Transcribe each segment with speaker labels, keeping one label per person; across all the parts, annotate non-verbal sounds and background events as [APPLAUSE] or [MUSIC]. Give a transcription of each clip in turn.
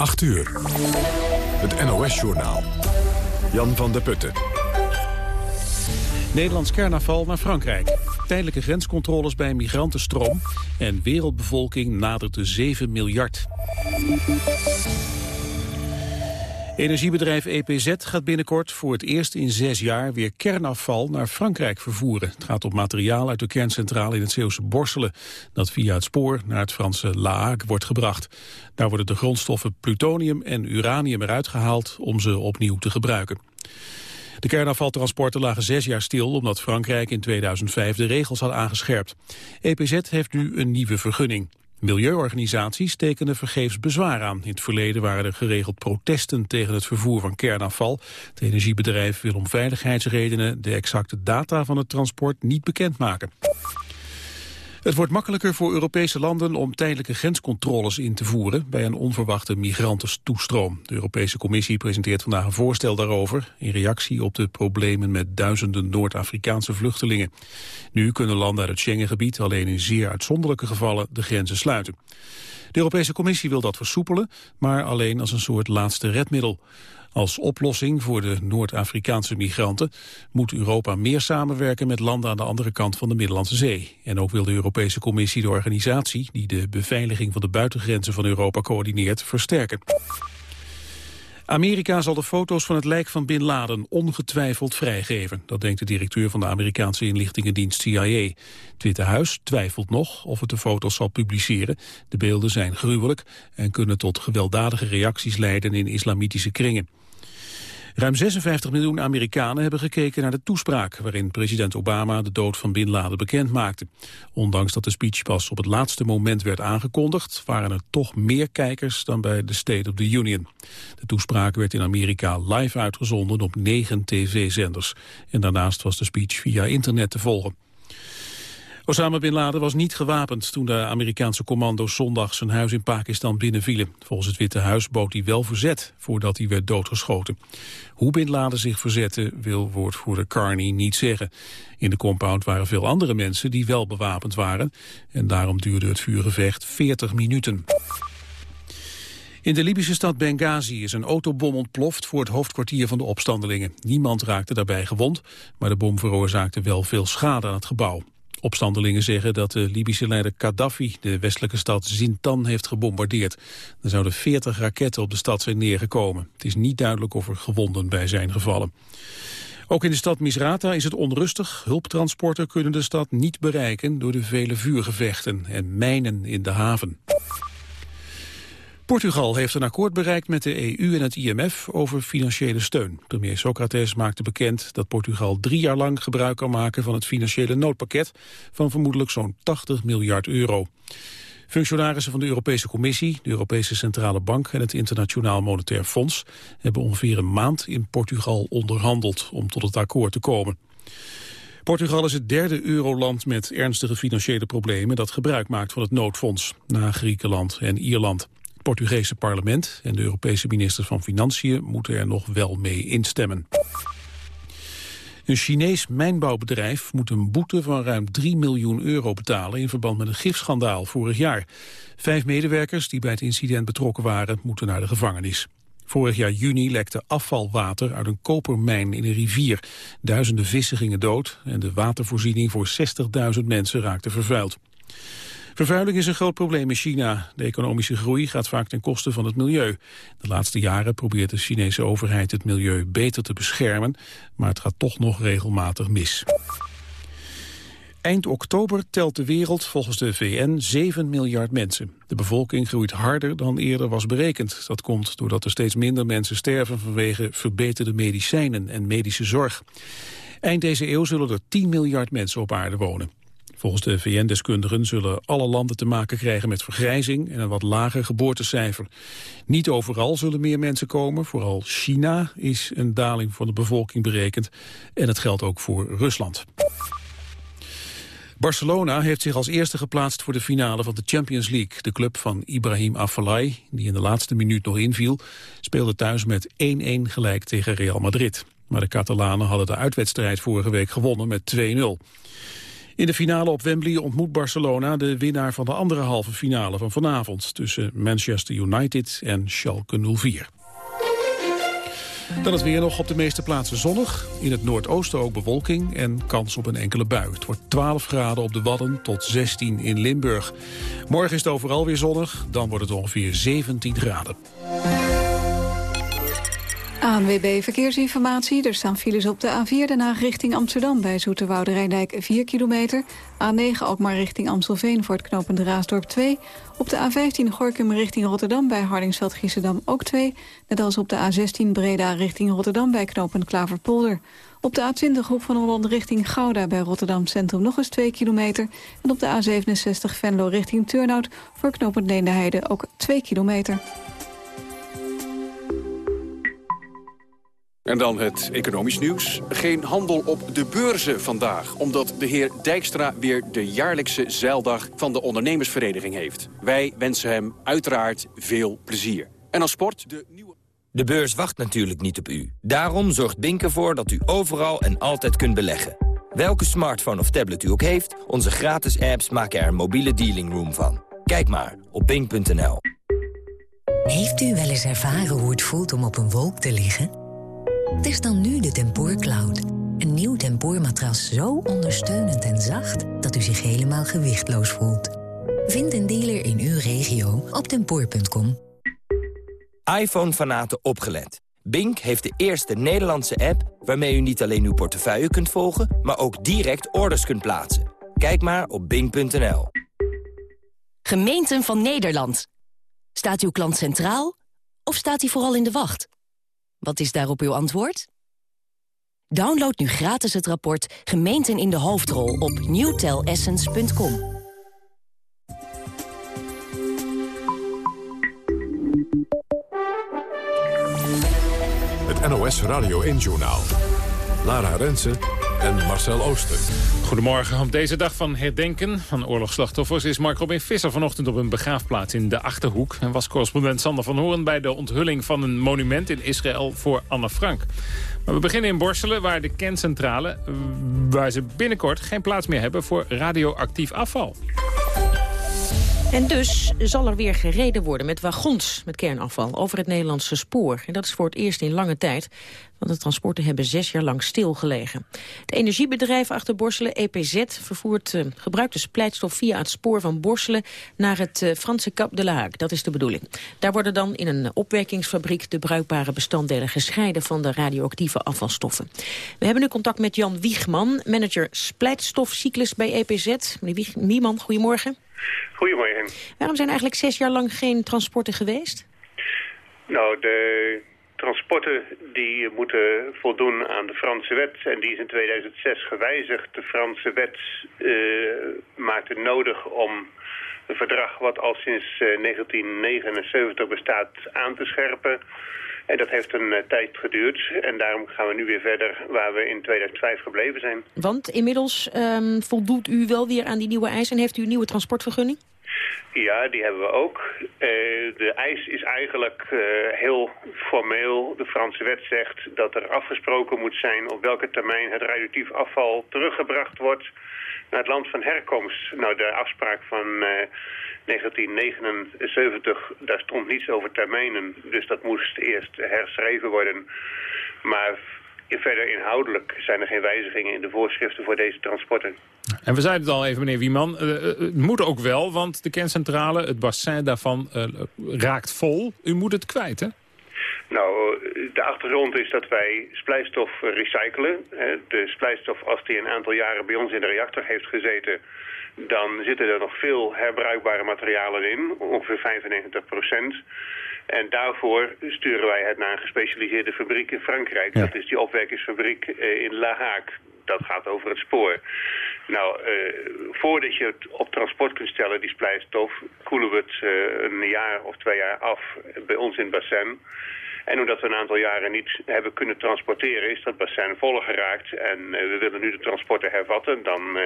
Speaker 1: 8 uur. Het NOS-journaal. Jan van der Putten.
Speaker 2: Nederlands kernafval naar Frankrijk. Tijdelijke grenscontroles bij migrantenstroom. En wereldbevolking nadert de 7 miljard. Energiebedrijf EPZ gaat binnenkort voor het eerst in zes jaar weer kernafval naar Frankrijk vervoeren. Het gaat om materiaal uit de kerncentrale in het Zeeuwse Borselen, dat via het spoor naar het Franse La Hague wordt gebracht. Daar worden de grondstoffen plutonium en uranium eruit gehaald om ze opnieuw te gebruiken. De kernafvaltransporten lagen zes jaar stil omdat Frankrijk in 2005 de regels had aangescherpt. EPZ heeft nu een nieuwe vergunning. Milieuorganisaties tekenen vergeefs bezwaar aan. In het verleden waren er geregeld protesten tegen het vervoer van kernafval. Het energiebedrijf wil om veiligheidsredenen de exacte data van het transport niet bekendmaken. Het wordt makkelijker voor Europese landen om tijdelijke grenscontroles in te voeren bij een onverwachte migrantentoestroom. De Europese Commissie presenteert vandaag een voorstel daarover in reactie op de problemen met duizenden Noord-Afrikaanse vluchtelingen. Nu kunnen landen uit het Schengengebied alleen in zeer uitzonderlijke gevallen de grenzen sluiten. De Europese Commissie wil dat versoepelen, maar alleen als een soort laatste redmiddel. Als oplossing voor de Noord-Afrikaanse migranten moet Europa meer samenwerken met landen aan de andere kant van de Middellandse Zee. En ook wil de Europese Commissie de organisatie die de beveiliging van de buitengrenzen van Europa coördineert versterken. Amerika zal de foto's van het lijk van Bin Laden ongetwijfeld vrijgeven. Dat denkt de directeur van de Amerikaanse inlichtingendienst CIA. Het Witte Huis twijfelt nog of het de foto's zal publiceren. De beelden zijn gruwelijk en kunnen tot gewelddadige reacties leiden in islamitische kringen. Ruim 56 miljoen Amerikanen hebben gekeken naar de toespraak... waarin president Obama de dood van Bin Laden bekend maakte. Ondanks dat de speech pas op het laatste moment werd aangekondigd... waren er toch meer kijkers dan bij de State of the Union. De toespraak werd in Amerika live uitgezonden op negen tv-zenders. En daarnaast was de speech via internet te volgen. Osama Bin Laden was niet gewapend toen de Amerikaanse commando's zondag zijn huis in Pakistan binnenvielen. Volgens het Witte Huis bood hij wel verzet voordat hij werd doodgeschoten. Hoe Bin Laden zich verzette wil woordvoerder Carney niet zeggen. In de compound waren veel andere mensen die wel bewapend waren en daarom duurde het vuurgevecht 40 minuten. In de Libische stad Benghazi is een autobom ontploft voor het hoofdkwartier van de opstandelingen. Niemand raakte daarbij gewond, maar de bom veroorzaakte wel veel schade aan het gebouw. Opstandelingen zeggen dat de Libische leider Gaddafi de westelijke stad Zintan heeft gebombardeerd. Er zouden 40 raketten op de stad zijn neergekomen. Het is niet duidelijk of er gewonden bij zijn gevallen. Ook in de stad Misrata is het onrustig. Hulptransporten kunnen de stad niet bereiken door de vele vuurgevechten en mijnen in de haven. Portugal heeft een akkoord bereikt met de EU en het IMF over financiële steun. Premier Socrates maakte bekend dat Portugal drie jaar lang gebruik kan maken van het financiële noodpakket van vermoedelijk zo'n 80 miljard euro. Functionarissen van de Europese Commissie, de Europese Centrale Bank en het Internationaal Monetair Fonds hebben ongeveer een maand in Portugal onderhandeld om tot het akkoord te komen. Portugal is het derde euroland met ernstige financiële problemen dat gebruik maakt van het noodfonds, na Griekenland en Ierland. Portugese parlement en de Europese ministers van Financiën moeten er nog wel mee instemmen. Een Chinees mijnbouwbedrijf moet een boete van ruim 3 miljoen euro betalen in verband met een gifschandaal vorig jaar. Vijf medewerkers die bij het incident betrokken waren moeten naar de gevangenis. Vorig jaar juni lekte afvalwater uit een kopermijn in een rivier. Duizenden vissen gingen dood en de watervoorziening voor 60.000 mensen raakte vervuild. Vervuiling is een groot probleem in China. De economische groei gaat vaak ten koste van het milieu. De laatste jaren probeert de Chinese overheid het milieu beter te beschermen, maar het gaat toch nog regelmatig mis. Eind oktober telt de wereld volgens de VN 7 miljard mensen. De bevolking groeit harder dan eerder was berekend. Dat komt doordat er steeds minder mensen sterven vanwege verbeterde medicijnen en medische zorg. Eind deze eeuw zullen er 10 miljard mensen op aarde wonen. Volgens de VN-deskundigen zullen alle landen te maken krijgen met vergrijzing en een wat lager geboortecijfer. Niet overal zullen meer mensen komen, vooral China is een daling van de bevolking berekend en het geldt ook voor Rusland. Barcelona heeft zich als eerste geplaatst voor de finale van de Champions League. De club van Ibrahim Afellay, die in de laatste minuut nog inviel, speelde thuis met 1-1 gelijk tegen Real Madrid. Maar de Catalanen hadden de uitwedstrijd vorige week gewonnen met 2-0. In de finale op Wembley ontmoet Barcelona de winnaar van de andere halve finale van vanavond tussen Manchester United en Schalke 04. Dan het weer nog op de meeste plaatsen zonnig. In het noordoosten ook bewolking en kans op een enkele bui. Het wordt 12 graden op de Wadden tot 16 in Limburg. Morgen is het overal weer zonnig, dan wordt het ongeveer 17 graden.
Speaker 3: ANWB Verkeersinformatie. Er staan files op de A4 Den Haag richting Amsterdam... bij Zoeterwoude Rijndijk 4 kilometer. A9 Alkmaar richting Amstelveen voor het knooppunt Raasdorp 2. Op de A15 Gorkum richting Rotterdam bij Hardingsveld Giessendam ook 2. Net als op de A16 Breda richting Rotterdam bij knooppunt Klaverpolder. Op de A20 Hoek van Holland richting Gouda bij Rotterdam Centrum nog eens 2 kilometer. En op de A67 Venlo richting Turnhout voor knooppunt Leendeheide ook 2 kilometer.
Speaker 4: En dan het economisch nieuws. Geen handel op de beurzen vandaag, omdat de heer Dijkstra weer de jaarlijkse zeildag van de ondernemersvereniging heeft. Wij wensen hem uiteraard veel plezier. En als sport de nieuwe...
Speaker 5: De beurs wacht natuurlijk niet op u. Daarom zorgt Bink ervoor dat u overal en altijd kunt beleggen. Welke smartphone of tablet u ook heeft, onze gratis apps maken er een mobiele dealing room van. Kijk maar op bink.nl.
Speaker 6: Heeft u wel eens ervaren hoe het voelt om op een wolk te liggen? Test dan nu de Tempoor Cloud. Een nieuw tempoormatras zo ondersteunend en zacht... dat u zich helemaal gewichtloos voelt. Vind een dealer in uw regio op tempoor.com.
Speaker 5: iPhone-fanaten opgelet. Bink heeft de eerste Nederlandse app waarmee u niet alleen uw portefeuille kunt volgen... maar ook direct orders kunt plaatsen. Kijk maar op bink.nl.
Speaker 7: Gemeenten van Nederland. Staat uw klant centraal of staat hij vooral in de wacht? Wat is daarop uw antwoord? Download nu gratis het rapport Gemeenten in de Hoofdrol op newtelessence.com.
Speaker 1: Het NOS Radio 1-journaal. Lara Rensen en Marcel Ooster.
Speaker 8: Goedemorgen. Op deze dag van herdenken van oorlogsslachtoffers... is Mark Robin Visser vanochtend op een begraafplaats in de Achterhoek... en was correspondent Sander van Hoorn bij de onthulling van een monument in Israël voor Anne Frank. Maar we beginnen in Borselen, waar de kerncentrale... waar ze binnenkort geen plaats meer hebben voor radioactief afval.
Speaker 9: En dus zal er weer gereden worden met wagons met kernafval over het Nederlandse spoor. En dat is voor het eerst in lange tijd, want de transporten hebben zes jaar lang stilgelegen. Het energiebedrijf achter Borselen, EPZ, vervoert uh, gebruikte splijtstof via het spoor van Borselen naar het uh, Franse Cap de la Hague. Dat is de bedoeling. Daar worden dan in een opwerkingsfabriek de bruikbare bestanddelen gescheiden van de radioactieve afvalstoffen. We hebben nu contact met Jan Wiegman, manager splijtstofcyclus bij EPZ. Meneer Wiegman, goedemorgen.
Speaker 10: Goedemorgen.
Speaker 9: Waarom zijn eigenlijk zes jaar lang geen transporten geweest?
Speaker 10: Nou, de transporten die moeten voldoen aan de Franse wet. En die is in 2006 gewijzigd. De Franse wet uh, maakt het nodig om een verdrag wat al sinds 1979 bestaat aan te scherpen. En dat heeft een uh, tijd geduurd. En daarom gaan we nu weer verder waar we in 2005 gebleven zijn.
Speaker 9: Want inmiddels um, voldoet u wel weer aan die nieuwe eisen en heeft u een nieuwe transportvergunning?
Speaker 10: Ja, die hebben we ook. Uh, de eis is eigenlijk uh, heel formeel. De Franse wet zegt dat er afgesproken moet zijn op welke termijn het radioactief afval teruggebracht wordt naar het land van herkomst. Nou, de afspraak van uh, 1979, daar stond niets over termijnen. Dus dat moest eerst herschreven worden. Maar verder inhoudelijk zijn er geen wijzigingen in de voorschriften voor deze transporten.
Speaker 8: En we zeiden het al even, meneer Wieman, uh, het moet ook wel, want de kerncentrale, het bassin daarvan raakt vol. U moet het kwijt, hè?
Speaker 10: Nou, de achtergrond is dat wij splijtstof recyclen. De splijtstof, als die een aantal jaren bij ons in de reactor heeft gezeten dan zitten er nog veel herbruikbare materialen in, ongeveer 95 procent. En daarvoor sturen wij het naar een gespecialiseerde fabriek in Frankrijk. Dat is die opwerkingsfabriek eh, in La Hague. Dat gaat over het spoor. Nou, uh, voordat je het op transport kunt stellen, die splijtstof, koelen we het uh, een jaar of twee jaar af bij ons in het bassin. En omdat we een aantal jaren niet hebben kunnen transporteren, is dat bassin vol geraakt. En uh, we willen nu de transporten hervatten. Dan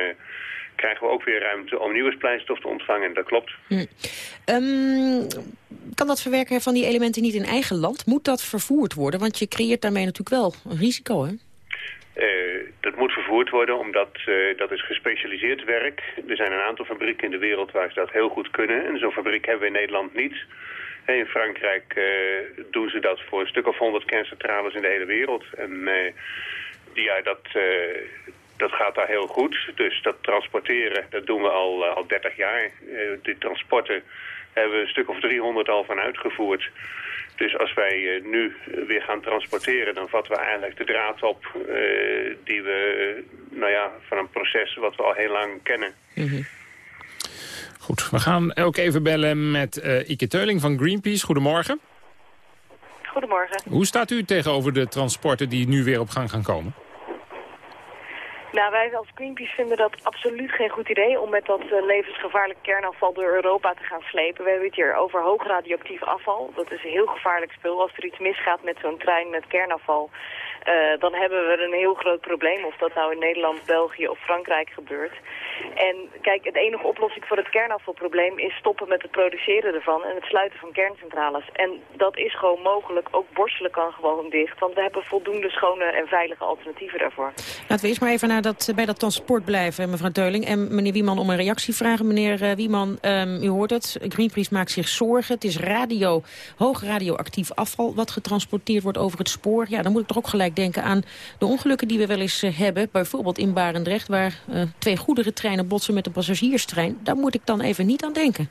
Speaker 10: krijgen we ook weer ruimte om nieuwe splijtstof te ontvangen. Dat klopt.
Speaker 9: Hm. Um, kan dat verwerken van die elementen niet in eigen land? Moet dat vervoerd worden? Want je creëert daarmee natuurlijk wel een risico, hè?
Speaker 10: Uh, dat moet vervoerd worden, omdat uh, dat is gespecialiseerd werk. Er zijn een aantal fabrieken in de wereld waar ze dat heel goed kunnen. En zo'n fabriek hebben we in Nederland niet. In Frankrijk uh, doen ze dat voor een stuk of honderd kerncentrales in de hele wereld. En uh, ja, dat, dat gaat daar heel goed. Dus dat transporteren, dat doen we al, al 30 jaar. die transporten hebben we een stuk of 300 al van uitgevoerd. Dus als wij nu weer gaan transporteren, dan vatten we eigenlijk de draad op die we, nou ja, van een proces wat we al heel lang kennen. Mm.
Speaker 8: Goed, we gaan ook even bellen met Ike Teuling van Greenpeace. Goedemorgen.
Speaker 11: Goedemorgen.
Speaker 8: Hoe staat u tegenover de transporten die nu weer op gang gaan komen?
Speaker 11: Nou, wij als Greenpeace vinden dat absoluut geen goed idee om met dat uh, levensgevaarlijk kernafval door Europa te gaan slepen. We hebben het hier over hoog radioactief afval. Dat is een heel gevaarlijk spul. Als er iets misgaat met zo'n trein met kernafval, uh, dan hebben we een heel groot probleem. Of dat nou in Nederland, België of Frankrijk gebeurt. En kijk, de enige oplossing voor het kernafvalprobleem is stoppen met het produceren ervan en het sluiten van kerncentrales. En dat is gewoon mogelijk. Ook borstelen kan gewoon dicht, want we hebben voldoende schone en veilige alternatieven daarvoor.
Speaker 9: Laten we eerst maar even naar dat, bij dat transport blijven, mevrouw Teuling. En meneer Wieman om een reactie vragen. Meneer Wieman, um, u hoort het, Greenpeace maakt zich zorgen. Het is radio, hoog radioactief afval wat getransporteerd wordt over het spoor. Ja, dan moet ik toch ook gelijk denken aan de ongelukken die we wel eens uh, hebben. Bijvoorbeeld in Barendrecht, waar uh, twee goederen treinen botsen met een passagierstrein. Daar moet ik dan even niet aan denken.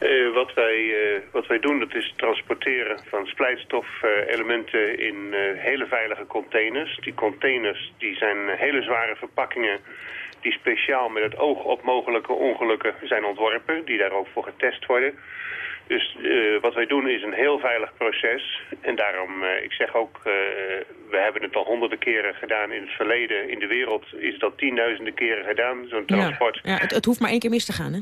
Speaker 10: Uh, wat, wij, wat wij doen, dat is transporteren van splijtstofelementen in hele veilige containers. Die containers die zijn hele zware verpakkingen die speciaal met het oog op mogelijke ongelukken zijn ontworpen. Die daar ook voor getest worden. Dus uh, wat wij doen is een heel veilig proces. En daarom, uh, ik zeg ook, uh, we hebben het al honderden keren gedaan in het verleden. In de wereld is dat tienduizenden keren gedaan, zo'n transport.
Speaker 9: Ja, ja het, het, hoeft maar één keer mis te gaan, hè?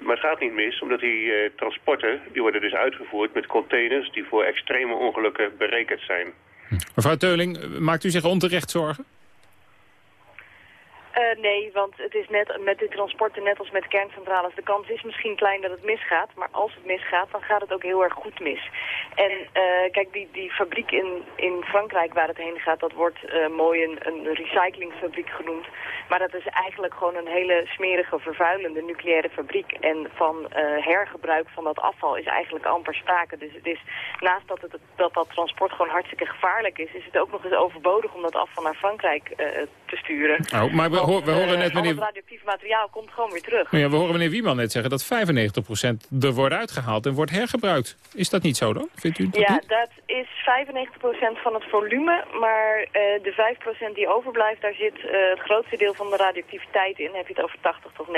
Speaker 10: Maar het gaat niet mis, omdat die transporten, die worden dus uitgevoerd met containers... die voor extreme ongelukken berekend zijn.
Speaker 8: Mevrouw Teuling, maakt u zich onterecht zorgen?
Speaker 11: Uh, nee, want het is net met de transporten, net als met kerncentrales, de kans is misschien klein dat het misgaat. Maar als het misgaat, dan gaat het ook heel erg goed mis. En uh, kijk, die, die fabriek in, in Frankrijk waar het heen gaat, dat wordt uh, mooi een, een recyclingfabriek genoemd. Maar dat is eigenlijk gewoon een hele smerige, vervuilende nucleaire fabriek. En van hergebruik van dat afval is eigenlijk amper sprake. Dus het is, naast dat, het, dat dat transport gewoon hartstikke gevaarlijk is, is het ook nog eens overbodig om dat afval naar Frankrijk te sturen.
Speaker 8: Oh, maar we, we horen net meneer...
Speaker 11: Het radioactief materiaal komt gewoon weer terug.
Speaker 8: Ja, we horen meneer Wieman net zeggen dat 95% er wordt uitgehaald en wordt hergebruikt. Is dat niet zo dan? Vindt u dat
Speaker 11: ja,
Speaker 8: niet?
Speaker 11: dat is 95% van het volume, maar uh, de 5% die overblijft, daar zit uh, het grootste deel van de radioactiviteit in. Heb je het over 80 tot 90%.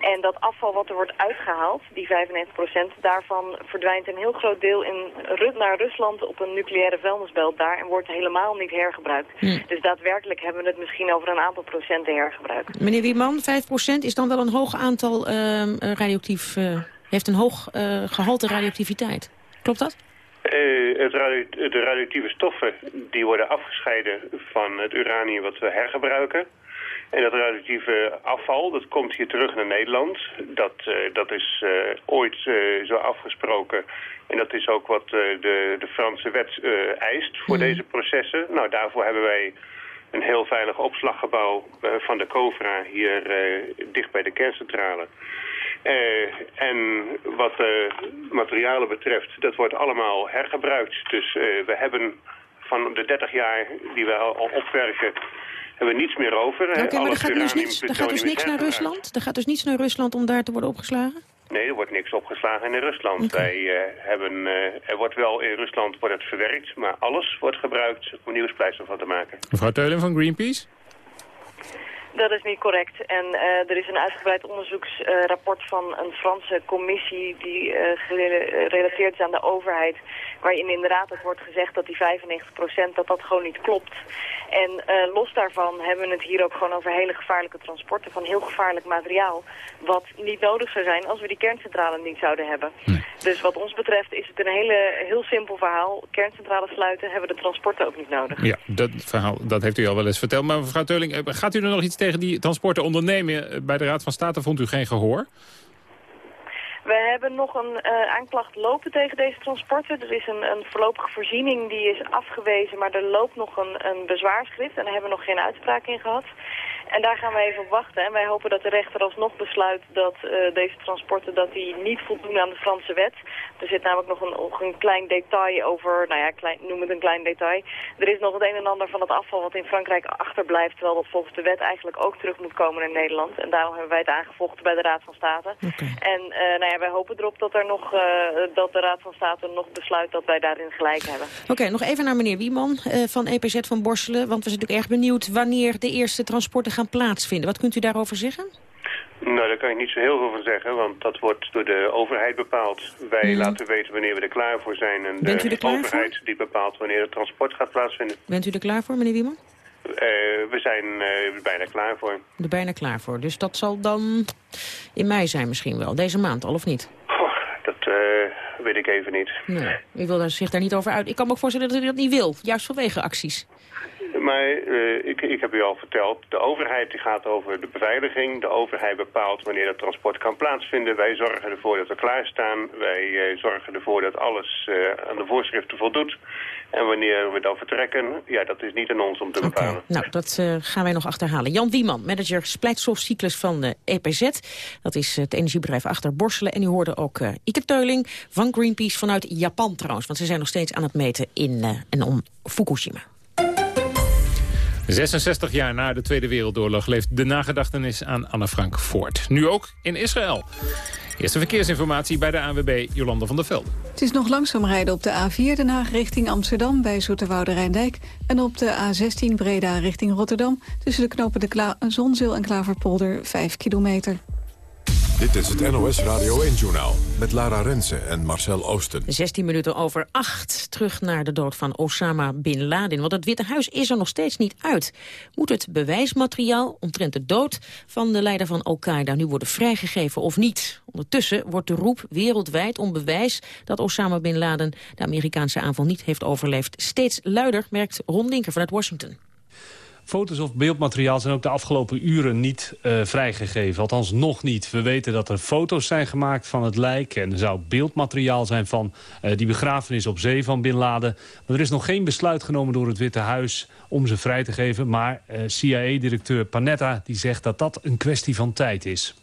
Speaker 11: En dat afval wat er wordt uitgehaald, die 95%, daarvan verdwijnt een heel groot deel in, naar Rusland op een nucleaire vuilnisbelt daar en wordt helemaal niet hergebruikt. Hm. Dus daadwerkelijk hebben we het misschien over een aantal procenten hergebruik.
Speaker 9: Meneer Wieman, 5% is dan wel een hoog aantal uh, radioactief, uh, heeft een hoog uh, gehalte radioactiviteit. Klopt dat?
Speaker 10: het radio de radioactieve stoffen die worden afgescheiden van het uranium wat we hergebruiken. En dat radioactieve afval, dat komt hier terug naar Nederland. Dat, uh, dat is uh, ooit uh, zo afgesproken. En dat is ook wat de, de Franse wet eist voor mm. deze processen. Nou, daarvoor hebben wij een heel veilig opslaggebouw van de COVRA hier dicht bij de kerncentrale. en wat de materialen betreft, dat wordt allemaal hergebruikt. Dus we hebben van de 30 jaar die we al opwerken hebben we niets meer over.
Speaker 9: Oké, okay, maar er gaat, dus niets, er gaat dus niks naar Rusland? Er gaat dus niets naar Rusland om daar te worden opgeslagen?
Speaker 10: Nee, er wordt niks opgeslagen in Rusland. Okay. Wij uh, hebben, uh, er wordt wel in Rusland wordt het verwerkt, maar alles wordt gebruikt om nieuwe splijtstof van te maken.
Speaker 8: Mevrouw Teulen van Greenpeace?
Speaker 11: Dat is niet correct. En uh, er is een uitgebreid onderzoeksrapport uh, van een Franse commissie die uh, gerelateerd is aan de overheid. Waarin inderdaad het wordt gezegd dat die 95% dat dat gewoon niet klopt. En los daarvan hebben we het hier ook gewoon over hele gevaarlijke transporten van heel gevaarlijk materiaal. Wat niet nodig zou zijn als we die kerncentrale niet zouden hebben. Nee. Dus wat ons betreft is het een hele, heel simpel verhaal. Kerncentrales sluiten hebben de transporten ook niet nodig.
Speaker 8: Ja, dat verhaal dat heeft u al wel eens verteld. Maar mevrouw Teuling, gaat u er nog iets tegen die transporten ondernemen? Bij de Raad van State vond u geen gehoor?
Speaker 11: We hebben nog een uh, aanklacht lopen tegen deze transporten. Er is een, een, voorlopige voorziening die is afgewezen, maar er loopt nog een, een bezwaarschrift en daar hebben we nog geen uitspraak in gehad. En daar gaan we even op wachten. En wij hopen dat de rechter alsnog besluit dat uh, deze transporten dat die niet voldoen aan de Franse wet. Er zit namelijk nog een, nog een klein detail over, nou ja, klein, noem het een klein detail. Er is nog het een en ander van het afval wat in Frankrijk achterblijft, terwijl dat volgens de wet eigenlijk ook terug moet komen in Nederland. En daarom hebben wij het aangevochten bij de Raad van State. En uh, nou ja, wij hopen erop dat, er nog, uh, dat de Raad van State nog besluit dat wij daarin gelijk hebben.
Speaker 9: Oké, nog even naar meneer Wieman van EPZ van Borselen, want we zijn natuurlijk erg benieuwd wanneer de eerste transporten gaan plaatsvinden. Wat kunt u daarover zeggen?
Speaker 10: Nou, daar kan ik niet zo heel veel van zeggen, want dat wordt door de overheid bepaald. Wij laten weten wanneer we er klaar voor zijn. En
Speaker 9: Bent u
Speaker 10: de overheid
Speaker 9: voor?
Speaker 10: die bepaalt wanneer het transport gaat plaatsvinden.
Speaker 9: Bent u er klaar voor, meneer Wieman?
Speaker 10: Uh, we zijn uh, bijna klaar voor.
Speaker 9: Er bijna klaar voor. Dus dat zal dan in mei zijn misschien wel. Deze maand al, of niet?
Speaker 10: Dat uh, weet ik even niet.
Speaker 9: Nee, u wil zich daar niet over uit. Ik kan me ook voorstellen dat u dat niet wil. Juist vanwege acties.
Speaker 10: Maar uh, ik, ik heb u al verteld, de overheid die gaat over de beveiliging. De overheid bepaalt wanneer dat transport kan plaatsvinden. Wij zorgen ervoor dat we klaarstaan. Wij uh, zorgen ervoor dat alles uh, aan de voorschriften voldoet. En wanneer we dan vertrekken, ja, dat is niet aan ons om te bepalen. Okay.
Speaker 9: Nou, dat gaan wij nog achterhalen. Jan Wieman, manager splijtstofcyclus van de EPZ. Dat is het energiebedrijf achter Borselen. En u hoorde ook Ike Teuling van Greenpeace vanuit Japan trouwens. Want ze zijn nog steeds aan het meten in en om Fukushima.
Speaker 8: 66 jaar na de Tweede Wereldoorlog leeft de nagedachtenis aan Anne Frank voort. Nu ook in Israël. Eerste verkeersinformatie bij de ANWB Jolanda van der Velde.
Speaker 3: Het is nog langzaam rijden op de A4 Den Haag richting Amsterdam bij Zoeterwoude Rijndijk... en op de A16 Breda richting Rotterdam tussen de knopen de Kla Zonzeel en Klaverpolder 5 kilometer.
Speaker 1: Dit is het NOS Radio 1-journaal met Lara Rensen en Marcel Oosten.
Speaker 9: 16 minuten over 8. Terug naar de dood van Osama Bin Laden. Want het Witte Huis is er nog steeds niet uit. Moet het bewijsmateriaal omtrent de dood van de leider van Al-Qaeda nu worden vrijgegeven of niet? Ondertussen wordt de roep wereldwijd om bewijs dat Osama Bin Laden de Amerikaanse aanval niet heeft overleefd steeds luider, merkt Ron Linker vanuit Washington.
Speaker 12: Foto's of beeldmateriaal zijn ook de afgelopen uren niet uh, vrijgegeven. Althans nog niet. We weten dat er foto's zijn gemaakt van het lijk. En er zou beeldmateriaal zijn van uh, die begrafenis op zee van Bin Laden. Maar er is nog geen besluit genomen door het Witte Huis om ze vrij te geven. Maar uh, CIA-directeur Panetta die zegt dat dat een kwestie van tijd is.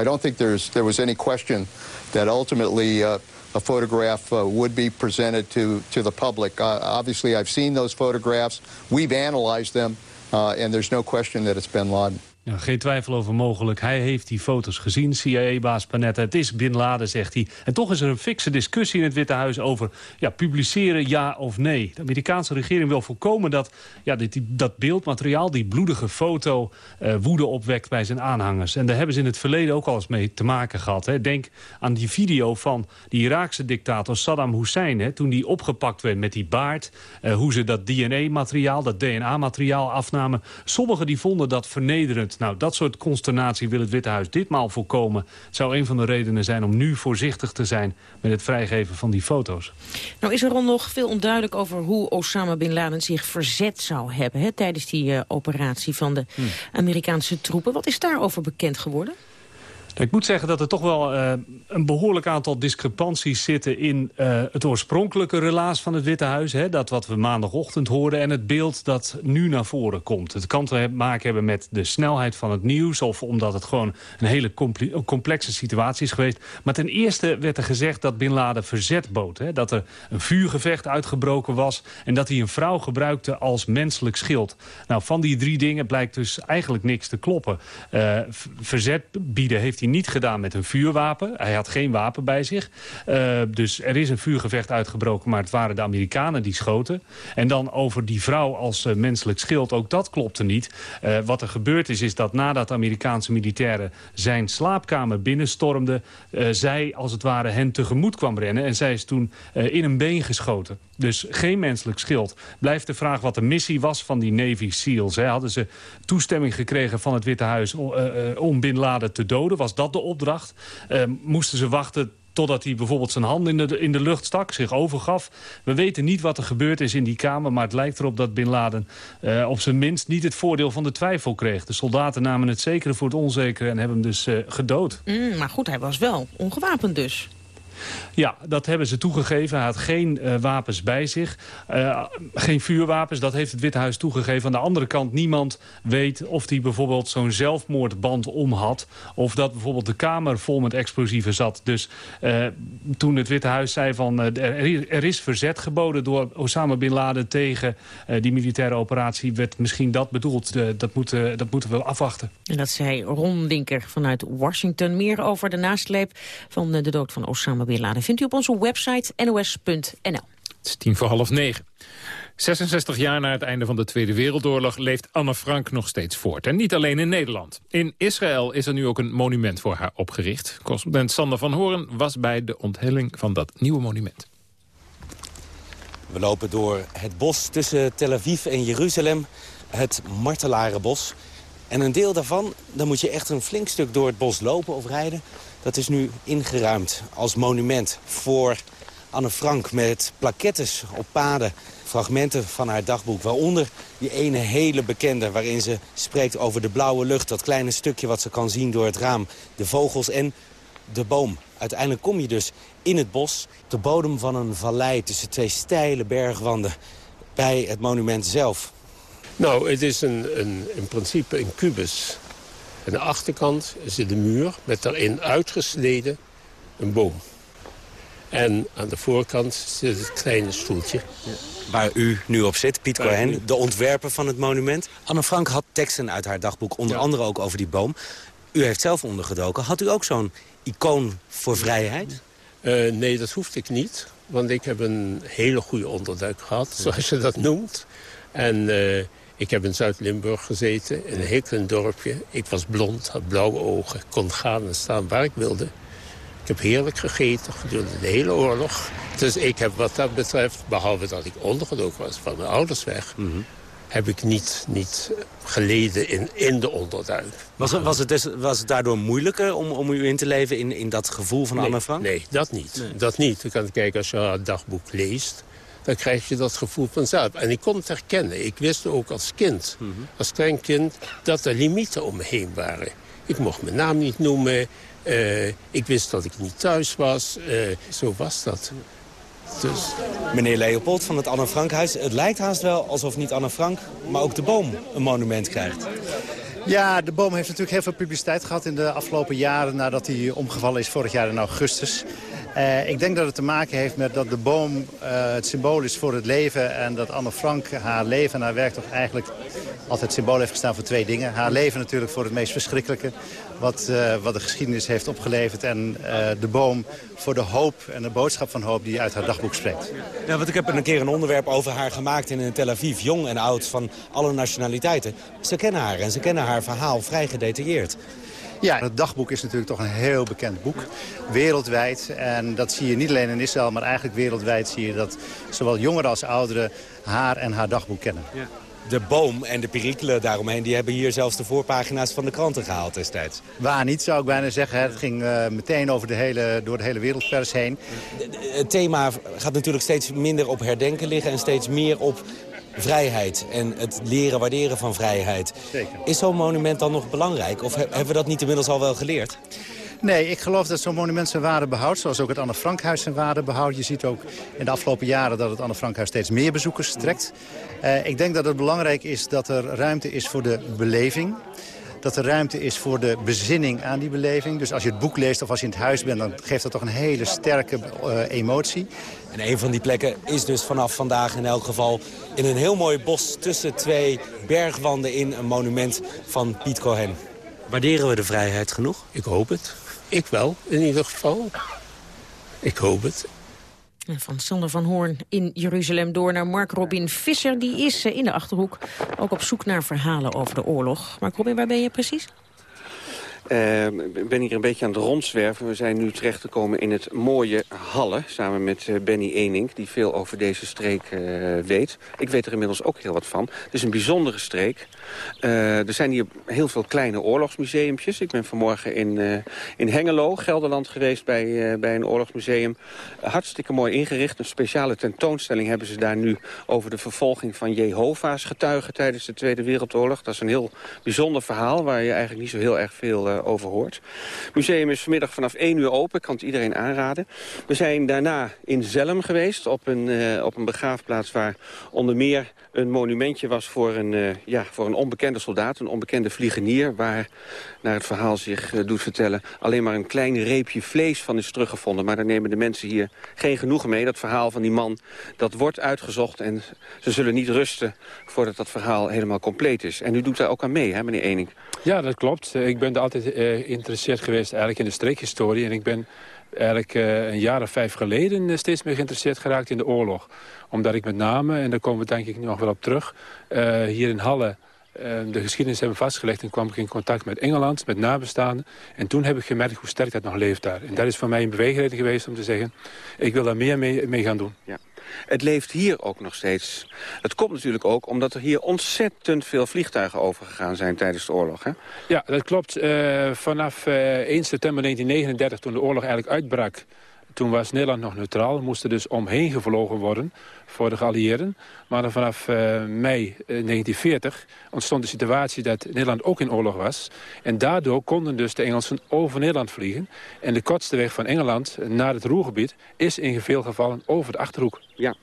Speaker 13: I don't think there's, there was any question that ultimately... A photograph uh, would be presented to, to the public. Uh, obviously, I've seen those photographs. We've analyzed them, uh, and there's no question that it's bin Laden.
Speaker 12: Ja, geen twijfel over mogelijk. Hij heeft die foto's gezien, CIA-baas Panetta. Het is Bin Laden, zegt hij. En toch is er een fikse discussie in het Witte Huis over... Ja, publiceren ja of nee. De Amerikaanse regering wil voorkomen dat ja, dit, dat beeldmateriaal... die bloedige foto uh, woede opwekt bij zijn aanhangers. En daar hebben ze in het verleden ook al eens mee te maken gehad. Hè. Denk aan die video van die Iraakse dictator Saddam Hussein... Toen die opgepakt werd met die baard. Uh, hoe ze dat DNA-materiaal, dat DNA-materiaal afnamen. Sommigen die vonden dat vernederend nou, dat soort consternatie wil het Witte Huis ditmaal voorkomen. Het zou een van de redenen zijn om nu voorzichtig te zijn... met het vrijgeven van die foto's.
Speaker 9: Nou is er al nog veel onduidelijk over hoe Osama Bin Laden zich verzet zou hebben... Hè, tijdens die uh, operatie van de hmm. Amerikaanse troepen. Wat is daarover bekend geworden?
Speaker 12: Ik moet zeggen dat er toch wel uh, een behoorlijk aantal discrepanties zitten... in uh, het oorspronkelijke relaas van het Witte Huis. Hè, dat wat we maandagochtend hoorden en het beeld dat nu naar voren komt. Het kan te maken hebben met de snelheid van het nieuws... of omdat het gewoon een hele complexe situatie is geweest. Maar ten eerste werd er gezegd dat Bin Laden verzet bood. Hè, dat er een vuurgevecht uitgebroken was... en dat hij een vrouw gebruikte als menselijk schild. Nou, van die drie dingen blijkt dus eigenlijk niks te kloppen. Uh, verzet bieden heeft hij niet gedaan met een vuurwapen. Hij had geen wapen bij zich. Uh, dus er is een vuurgevecht uitgebroken, maar het waren de Amerikanen die schoten. En dan over die vrouw als uh, menselijk schild, ook dat klopte niet. Uh, wat er gebeurd is, is dat nadat Amerikaanse militairen zijn slaapkamer binnenstormden... zij als het ware hen tegemoet kwam rennen. En zij is toen in een been geschoten. Dus geen menselijk schild. Blijft de vraag wat de missie was van die Navy SEALs. Hadden ze toestemming gekregen van het Witte Huis om Bin Laden te doden? Was dat de opdracht? Uh, moesten ze wachten totdat hij bijvoorbeeld zijn hand in de, in de lucht stak, zich overgaf. We weten niet wat er gebeurd is in die kamer... maar het lijkt erop dat Bin Laden op zijn minst niet het voordeel van de twijfel kreeg. De soldaten namen het zekere voor het onzekere en hebben hem dus gedood.
Speaker 9: Mm, maar goed, hij was wel ongewapend dus.
Speaker 12: Ja, dat hebben ze toegegeven. Hij had geen uh, wapens bij zich. Uh, geen vuurwapens, dat heeft het Witte Huis toegegeven. Aan de andere kant, niemand weet of hij bijvoorbeeld zo'n zelfmoordband om had. Of dat bijvoorbeeld de kamer vol met explosieven zat. Dus uh, toen het Witte Huis zei van er, is verzet geboden door Osama Bin Laden tegen die militaire operatie, werd misschien dat bedoeld. dat, dat moeten we afwachten.
Speaker 9: En dat zei Ron Dinker vanuit Washington. Meer over de nasleep van de dood van Osama Bin Laden vindt u op onze website nos.nl.
Speaker 8: Het is tien voor half negen. 66 jaar na het einde van de Tweede Wereldoorlog leeft Anne Frank nog steeds voort. En niet alleen in Nederland. In Israël is er nu ook een monument voor haar opgericht. Correspondent Sander van Horen was bij de onthulling van dat nieuwe monument.
Speaker 14: We lopen door het bos tussen Tel Aviv en Jeruzalem. Het Martelarenbos. En een deel daarvan, dan moet je echt een flink stuk door het bos lopen of rijden. Dat is nu ingeruimd als monument voor Anne Frank... met plakettes op paden, fragmenten van haar dagboek. Waaronder die ene hele bekende waarin ze spreekt over de blauwe lucht. Dat kleine stukje wat ze kan zien door het raam. De vogels en de boom. Uiteindelijk kom je dus in het bos, de bodem van een vallei... tussen twee steile bergwanden bij het monument zelf.
Speaker 15: Nou, het is een, een, in principe een kubus aan de achterkant zit de muur met daarin uitgesneden een boom. En aan de voorkant zit het kleine stoeltje.
Speaker 14: Waar u nu op zit, Piet Cohen, de ontwerper van het monument. Anne Frank had teksten uit haar dagboek, onder andere ook over die boom. U heeft zelf ondergedoken. Had u ook zo'n icoon voor vrijheid?
Speaker 15: Uh, nee, dat hoefde ik niet. Want ik heb een hele goede onderduik gehad, zoals je dat noemt. En... Uh, ik heb in Zuid-Limburg gezeten, in een heel klein dorpje. Ik was blond, had blauwe ogen, kon gaan en staan waar ik wilde. Ik heb heerlijk gegeten gedurende de hele oorlog. Dus ik heb wat dat betreft, behalve dat ik ondergedoken was van mijn ouders weg... Mhm. heb ik niet, niet geleden in, in de onderduik.
Speaker 14: Was, het, was, het dus, was het daardoor moeilijker om, om u in te leven in, in dat gevoel van Anne Frank?
Speaker 15: Nee, dat niet. Dat niet. Je kan kijken als je haar dagboek leest dan krijg je dat gevoel vanzelf. En ik kon het herkennen. Ik wist ook als kind, mhm. als klein kind, dat er limieten om me heen waren. Ik mocht mijn naam niet noemen. Uh, ik wist dat ik niet thuis was. Uh, zo was dat. Dus...
Speaker 14: Meneer Leopold van het Anne Frankhuis, het lijkt haast wel alsof niet Anne Frank, maar ook de boom een monument krijgt.
Speaker 16: Ja, de boom heeft natuurlijk heel veel publiciteit gehad in de afgelopen jaren... nadat hij omgevallen is vorig jaar in augustus. Uh, ik denk dat het te maken heeft met dat de boom uh, het symbool is voor het leven... en dat Anne Frank haar leven en haar werk toch eigenlijk altijd symbool heeft gestaan voor twee dingen. Haar leven natuurlijk voor het meest verschrikkelijke wat, uh, wat de geschiedenis heeft opgeleverd... en de boom voor de hoop en de boodschap van hoop die uit haar dagboek spreekt.
Speaker 14: Ja, want ik heb een keer een onderwerp over haar gemaakt in Tel Aviv. Jong en oud, van alle nationaliteiten. Ze kennen haar en ze kennen haar verhaal vrij gedetailleerd.
Speaker 16: Ja, het dagboek is natuurlijk toch een heel bekend boek. Wereldwijd. En dat zie je niet alleen in Israël, maar eigenlijk wereldwijd zie je dat zowel jongeren als ouderen haar en haar dagboek kennen. Ja.
Speaker 14: De boom en de perikelen daaromheen, die hebben hier zelfs de voorpagina's van de kranten gehaald destijds.
Speaker 16: Waar niet, zou ik bijna zeggen. Het ging uh, meteen over de hele, door de hele wereldpers heen.
Speaker 14: Het thema gaat natuurlijk steeds minder op herdenken liggen... en steeds meer op vrijheid en het leren waarderen van vrijheid.
Speaker 16: Zeker.
Speaker 14: Is zo'n monument dan nog belangrijk? Of hebben we dat niet inmiddels al wel geleerd?
Speaker 16: Nee, ik geloof dat zo'n monument zijn waarde behoudt. Zoals ook het Anne Frankhuis zijn waarde behoudt. Je ziet ook in de afgelopen jaren dat het Anne Frankhuis steeds meer bezoekers trekt. Uh, ik denk dat het belangrijk is dat er ruimte is voor de beleving dat er ruimte is voor de bezinning aan die beleving. Dus als je het boek leest of als je in het huis bent... dan geeft dat toch een hele sterke uh, emotie.
Speaker 14: En een van die plekken is dus vanaf vandaag in elk geval... in een heel mooi bos tussen twee bergwanden in een monument van Piet Cohen. Waarderen we de vrijheid genoeg?
Speaker 15: Ik hoop het. Ik wel, in ieder geval. Ik hoop het.
Speaker 9: Van Sander van Hoorn in Jeruzalem door naar Mark Robin Visser. Die is eh, in de Achterhoek ook op zoek naar verhalen over de oorlog. Mark Robin, waar ben je precies?
Speaker 17: Ik ben hier een beetje aan het rondzwerven. We zijn nu terechtgekomen in het mooie Halle... samen met uh, Benny Ening, die veel over deze streek uh, weet. Ik weet er inmiddels ook heel wat van. Het is een bijzondere streek. er zijn hier heel veel kleine oorlogsmuseumpjes. Ik ben vanmorgen in, in Hengelo, Gelderland, geweest bij, bij een oorlogsmuseum. hartstikke mooi ingericht. Een speciale tentoonstelling hebben ze daar nu... over de vervolging van Jehovah's getuigen tijdens de Tweede Wereldoorlog. Dat is een heel bijzonder verhaal waar je eigenlijk niet zo heel erg veel over hoort. Het museum is vanmiddag vanaf 1 uur open. Ik kan het iedereen aanraden. We zijn daarna in Zelm geweest op een, uh, op een begraafplaats waar onder meer een monumentje was voor een, uh, ja, voor een onbekende soldaat, een onbekende vliegenier... waar, naar het verhaal zich doet vertellen, alleen maar een klein reepje vlees van is teruggevonden. Maar daar nemen de mensen hier geen genoegen mee. Dat verhaal van die man, dat wordt uitgezocht en ze zullen niet rusten voordat dat verhaal helemaal compleet is. En u doet daar ook aan mee, hè, meneer Ening?
Speaker 18: Ja, dat klopt. Ik ben er altijd geïnteresseerd geweest eigenlijk in de streekhistorie. En ik ben eigenlijk uh, een jaar of vijf geleden uh, steeds meer geïnteresseerd geraakt in de oorlog. Omdat ik met name, en daar komen we denk ik nog wel op terug... Hier in Halle de geschiedenis hebben vastgelegd... en kwam ik in contact met Engeland, met nabestaanden. En toen heb ik gemerkt hoe sterk dat nog leeft daar. En dat is voor mij een beweegreden geweest om te zeggen... ik wil daar meer mee, mee gaan doen.
Speaker 17: Ja. Het leeft hier ook nog steeds. Het komt natuurlijk ook omdat er hier ontzettend veel vliegtuigen overgegaan zijn tijdens de oorlog. Hè?
Speaker 18: Ja, dat klopt. Uh, vanaf uh, 1 september 1939, toen de oorlog eigenlijk uitbrak... Toen was Nederland nog neutraal, moest er dus omheen gevlogen worden voor de geallieerden. Maar vanaf uh, mei uh, 1940 ontstond de situatie dat Nederland ook in oorlog was. En daardoor konden dus de Engelsen over Nederland vliegen. En de kortste weg van Engeland naar het Roergebied is in veel gevallen over de Achterhoek.
Speaker 17: Ja.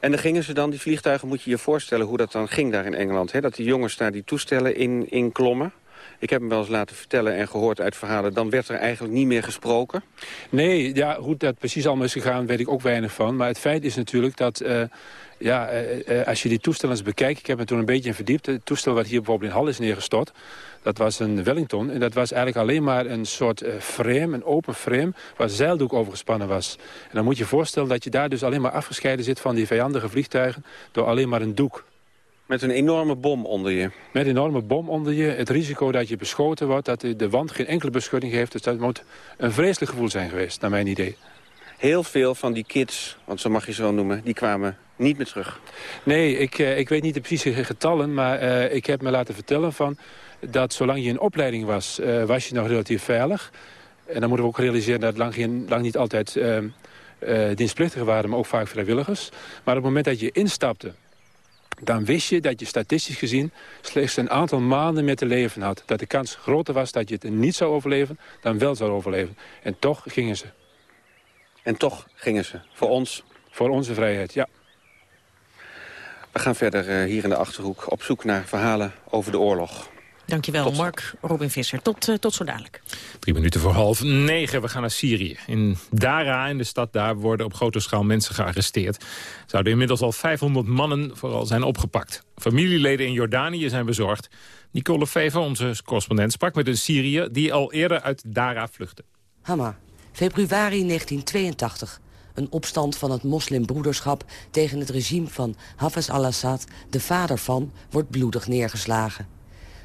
Speaker 17: En dan gingen ze dan, die vliegtuigen, moet je je voorstellen hoe dat dan ging daar in Engeland. Hè? Dat die jongens daar die toestellen in, in klommen. Ik heb hem wel eens laten vertellen en gehoord uit verhalen... dan werd er eigenlijk niet meer gesproken.
Speaker 18: Nee, ja, hoe dat precies allemaal is gegaan, weet ik ook weinig van. Maar het feit is natuurlijk dat... Uh, ja, uh, als je die toestellen eens bekijkt... ik heb me toen een beetje in verdiept. Het toestel wat hier bijvoorbeeld in Hal is neergestort... dat was een Wellington. En dat was eigenlijk alleen maar een soort frame, een open frame... waar zeildoek over gespannen was. En dan moet je je voorstellen dat je daar dus alleen maar afgescheiden zit... van die vijandige vliegtuigen door alleen maar een doek.
Speaker 17: Met een enorme bom onder je.
Speaker 18: Met een enorme bom onder je. Het risico dat je beschoten wordt, dat de wand geen enkele beschutting heeft. Dus dat moet een vreselijk gevoel zijn geweest, naar mijn idee.
Speaker 17: Heel veel van die kids, want zo mag je ze wel noemen, die kwamen niet meer terug.
Speaker 18: Nee, ik, uh, ik weet niet de precieze getallen, maar uh, ik heb me laten vertellen van dat zolang je in opleiding was, uh, was je nog relatief veilig. En dan moeten we ook realiseren dat lang, geen, lang niet altijd dienstplichtigen waren, maar ook vaak vrijwilligers. Maar op het moment dat je instapte dan wist je dat je statistisch gezien slechts een aantal maanden met te leven had. Dat de kans groter was dat je het niet zou overleven dan wel zou overleven. En toch gingen ze.
Speaker 17: En toch gingen ze. Voor ons?
Speaker 18: Voor onze vrijheid, ja.
Speaker 17: We gaan verder uh, hier in de Achterhoek op zoek naar verhalen over de oorlog.
Speaker 9: Dankjewel, tot Mark Robin Visser. Tot, uh, tot zo dadelijk.
Speaker 8: Drie minuten voor half negen. We gaan naar Syrië. In Dara, in de stad daar, worden op grote schaal mensen gearresteerd. Zouden inmiddels al 500 mannen vooral zijn opgepakt. Familieleden in Jordanië zijn bezorgd. Nicole Fever, onze correspondent, sprak met een Syriër... die al eerder uit Dara vluchtte.
Speaker 19: Hama, februari 1982. Een opstand van het moslimbroederschap tegen het regime van Hafez al-Assad... de vader van, wordt bloedig neergeslagen.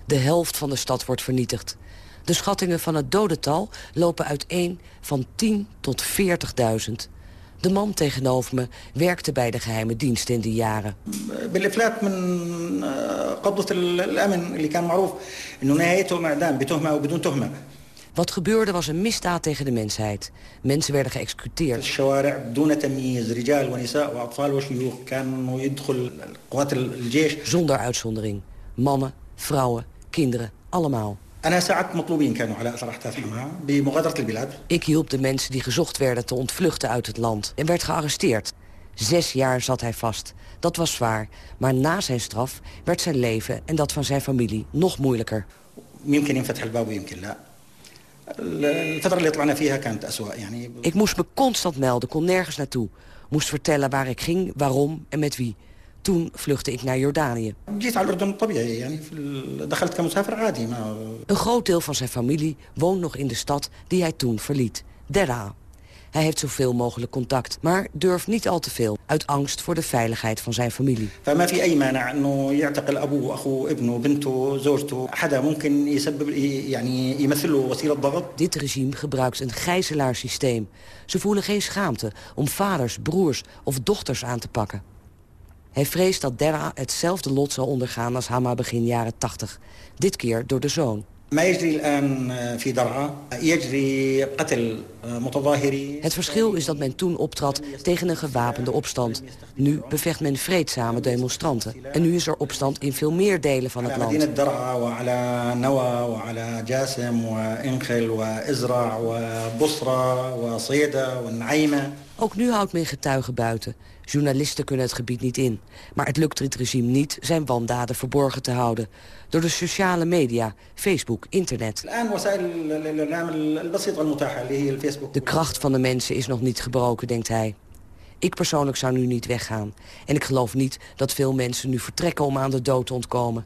Speaker 19: De helft van de stad wordt vernietigd. De schattingen van het dodental lopen uiteen van 10 tot 40.000. De man tegenover me werkte bij de geheime dienst in die jaren. Wat gebeurde was een misdaad tegen de mensheid. Mensen werden geëxecuteerd. Zonder uitzondering. Mannen, vrouwen, kinderen, allemaal. Ik hielp de mensen die gezocht werden te ontvluchten uit het land en werd gearresteerd. Zes jaar zat hij vast. Dat was zwaar, maar na zijn straf werd zijn leven en dat van zijn familie nog moeilijker. Ik moest me constant melden, kon nergens naartoe. Moest vertellen waar ik ging, waarom en met wie. Toen vluchtte ik naar Jordanië. Een groot deel van zijn familie woont nog in de stad die hij toen verliet, Dera. Hij heeft zoveel mogelijk contact, maar durft niet al te veel... uit angst voor de veiligheid van zijn familie. Dit regime gebruikt een gijzelaarssysteem. Ze voelen geen schaamte om vaders, broers of dochters aan te pakken. Hij vreest dat Derra hetzelfde lot zal ondergaan als Hama begin jaren 80. Dit keer door de zoon. Het verschil is dat men toen optrad tegen een gewapende opstand. Nu bevecht men vreedzame demonstranten. En nu is er opstand in veel meer delen van het land. Ook nu houdt men getuigen buiten. Journalisten kunnen het gebied niet in. Maar het lukt het regime niet zijn wandaden verborgen te houden. Door de sociale media, Facebook, internet. De kracht van de mensen is nog niet gebroken, denkt hij. Ik persoonlijk zou nu niet weggaan. En ik geloof niet dat veel mensen nu vertrekken om aan de dood te ontkomen.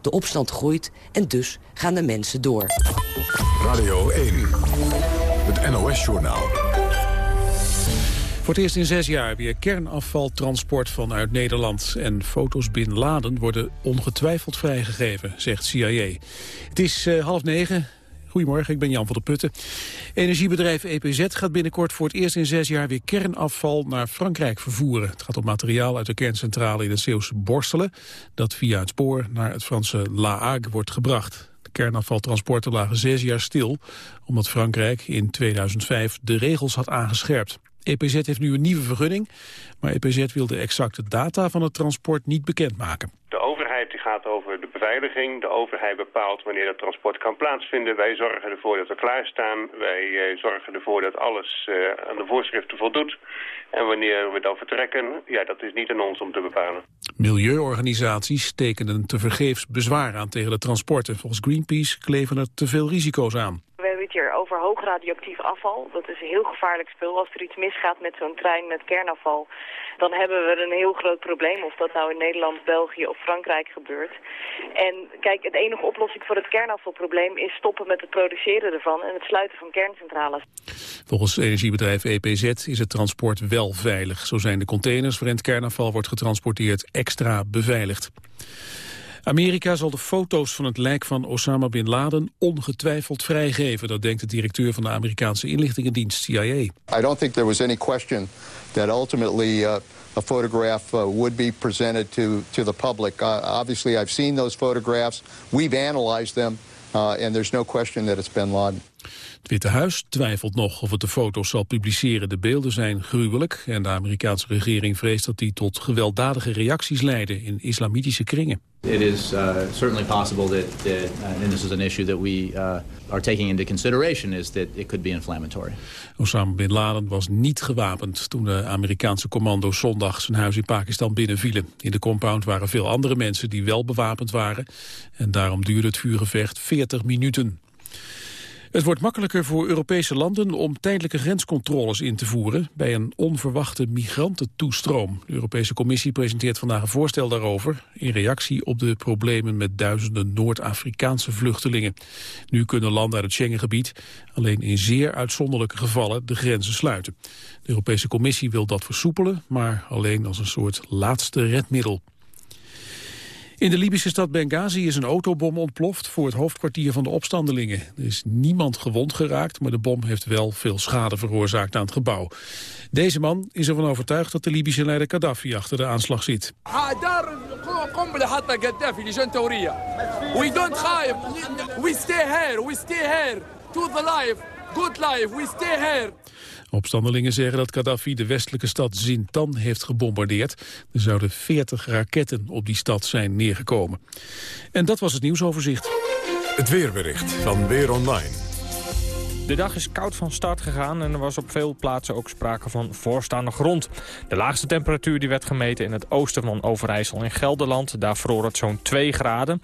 Speaker 19: De opstand groeit en dus gaan de mensen door.
Speaker 1: Radio 1, het NOS-journaal.
Speaker 2: Voor het eerst in zes jaar weer kernafvaltransport vanuit Nederland. En foto's Bin Laden worden ongetwijfeld vrijgegeven, zegt CIA. Het is uh, half negen. Goedemorgen, ik ben Jan van der Putten. Energiebedrijf EPZ gaat binnenkort voor het eerst in zes jaar weer kernafval naar Frankrijk vervoeren. Het gaat om materiaal uit de kerncentrale in het Zeeuwse Borstelen, dat via het spoor naar het Franse La Hague wordt gebracht. Kernafvaltransporten lagen zes jaar stil, omdat Frankrijk in 2005 de regels had aangescherpt. EPZ heeft nu een nieuwe vergunning, maar EPZ wil de exacte data van het transport niet bekendmaken.
Speaker 10: Overheid die gaat over de beveiliging. De overheid bepaalt wanneer dat transport kan plaatsvinden. Wij zorgen ervoor dat we klaarstaan. Wij uh, zorgen ervoor dat alles uh, aan de voorschriften voldoet. En wanneer we dan vertrekken, ja, dat is niet aan ons om te bepalen.
Speaker 2: Milieuorganisaties tekenen tevergeefs bezwaar aan tegen de transporten. Volgens Greenpeace kleven er te veel risico's aan.
Speaker 11: Over hoog radioactief afval. Dat is een heel gevaarlijk spul. Als er iets misgaat met zo'n trein met kernafval, dan hebben we een heel groot probleem. Of dat nou in Nederland, België of Frankrijk gebeurt. En kijk, het enige oplossing voor het kernafvalprobleem is stoppen met het produceren ervan en het sluiten van kerncentrales.
Speaker 2: Volgens energiebedrijf EPZ is het transport wel veilig. Zo zijn de containers waarin het kernafval wordt getransporteerd extra beveiligd. Amerika zal de foto's van het lijk van Osama Bin Laden ongetwijfeld vrijgeven. Dat denkt de directeur van de Amerikaanse inlichtingendienst CIA.
Speaker 13: I don't think there was any question that ultimately uh, a photograph uh, would be presented to, to the public. Uh, obviously I've seen those photographs. We've analyzed them. Uh, and there's no question that it's Bin Laden.
Speaker 2: Het Witte Huis twijfelt nog of het de foto's zal publiceren. De beelden zijn gruwelijk en de Amerikaanse regering vreest dat die tot gewelddadige reacties leiden in islamitische kringen.
Speaker 20: It is uh, certainly possible that, that uh, and this is an issue that we uh, are taking into consideration, is that it could be inflammatory.
Speaker 2: Osama Bin Laden was niet gewapend toen de Amerikaanse commando's zondag zijn huis in Pakistan binnenvielen. In de compound waren veel andere mensen die wel bewapend waren en daarom duurde het vuurgevecht 40 minuten. Het wordt makkelijker voor Europese landen om tijdelijke grenscontroles in te voeren bij een onverwachte migrantentoestroom. De Europese Commissie presenteert vandaag een voorstel daarover in reactie op de problemen met duizenden Noord-Afrikaanse vluchtelingen. Nu kunnen landen uit het Schengengebied alleen in zeer uitzonderlijke gevallen de grenzen sluiten. De Europese Commissie wil dat versoepelen, maar alleen als een soort laatste redmiddel. In de Libische stad Benghazi is een autobom ontploft voor het hoofdkwartier van de opstandelingen. Er is niemand gewond geraakt, maar de bom heeft wel veel schade veroorzaakt aan het gebouw. Deze man is ervan overtuigd dat de Libische leider Gaddafi achter de aanslag zit.
Speaker 21: We don't hide. We stay here. We stay here. To the life. Good life. We stay here.
Speaker 2: Opstandelingen zeggen dat Gaddafi de westelijke stad Zintan heeft gebombardeerd. Er zouden 40 raketten op die stad zijn neergekomen. En dat was het nieuwsoverzicht.
Speaker 1: Het weerbericht van Weer Online.
Speaker 22: De dag is koud van start gegaan en er was op veel plaatsen ook sprake van voorstaande grond. De laagste temperatuur die werd gemeten in het oosten van Overijssel in Gelderland. Daar vroor het zo'n 2 graden.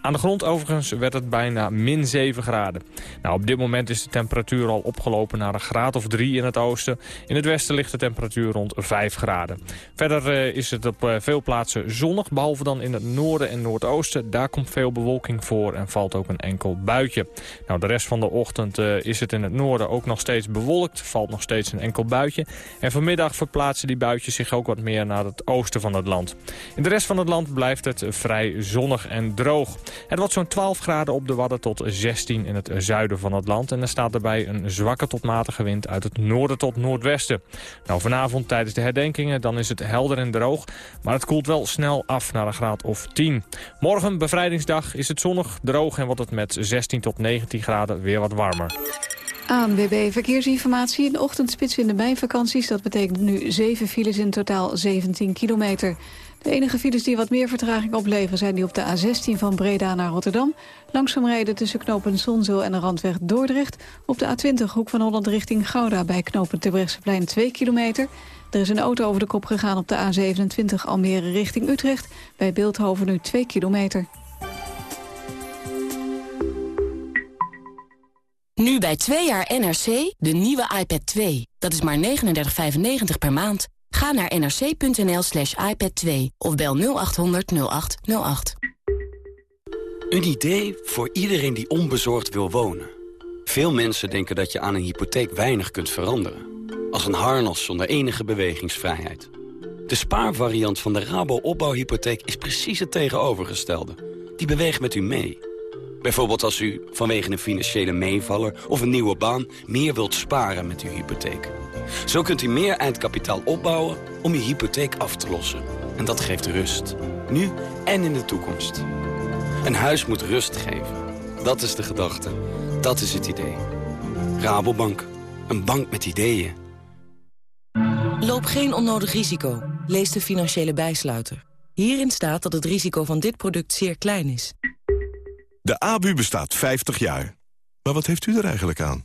Speaker 22: Aan de grond overigens werd het bijna min 7 graden. Nou, op dit moment is de temperatuur al opgelopen naar een graad of 3 in het oosten. In het westen ligt de temperatuur rond 5 graden. Verder uh, is het op uh, veel plaatsen zonnig, behalve dan in het noorden en noordoosten. Daar komt veel bewolking voor en valt ook een enkel buitje. Nou, de rest van de ochtend uh, is het in het noorden ook nog steeds bewolkt. Valt nog steeds een enkel buitje. En vanmiddag verplaatsen die buitjes zich ook wat meer naar het oosten van het land. In de rest van het land blijft het vrij zonnig en droog. Het wordt zo'n 12 graden op de Wadden tot 16 in het zuiden van het land. En er staat erbij een zwakke tot matige wind uit het noorden tot noordwesten. Nou, vanavond tijdens de herdenkingen dan is het helder en droog. Maar het koelt wel snel af naar een graad of 10. Morgen, bevrijdingsdag, is het zonnig, droog en wordt het met 16 tot 19 graden weer wat warmer.
Speaker 3: ANWB Verkeersinformatie. In de ochtendspits in de meivakanties. Dat betekent nu 7 files in totaal 17 kilometer. De enige files die wat meer vertraging opleveren... zijn die op de A16 van Breda naar Rotterdam. Langzaam rijden tussen knopen Zonzeel en de randweg Dordrecht. Op de A20 Hoek van Holland richting Gouda... bij knopen Terbrechtseplein 2 kilometer. Er is een auto over de kop gegaan op de A27 Almere richting Utrecht. Bij Beeldhoven nu 2 kilometer.
Speaker 7: Nu bij 2 jaar NRC de nieuwe iPad 2. Dat is maar 39,95 per maand. Ga naar nrc.nl slash iPad 2 of bel 0800 0808.
Speaker 23: Een idee voor iedereen die onbezorgd wil wonen. Veel mensen denken dat je aan een hypotheek weinig kunt veranderen. Als een harnas zonder enige bewegingsvrijheid. De spaarvariant van de Rabo-opbouwhypotheek is precies het tegenovergestelde. Die beweegt met u mee. Bijvoorbeeld als u vanwege een financiële meevaller of een nieuwe baan... meer wilt sparen met uw hypotheek. Zo kunt u meer eindkapitaal opbouwen om uw hypotheek af te lossen. En dat geeft rust. Nu en in de toekomst. Een huis moet rust geven. Dat is de gedachte. Dat is het idee. Rabobank. Een bank met ideeën.
Speaker 19: Loop geen onnodig risico. Lees de financiële bijsluiter. Hierin staat dat het risico van dit product zeer klein is.
Speaker 24: De ABU bestaat 50 jaar. Maar wat heeft u er eigenlijk aan?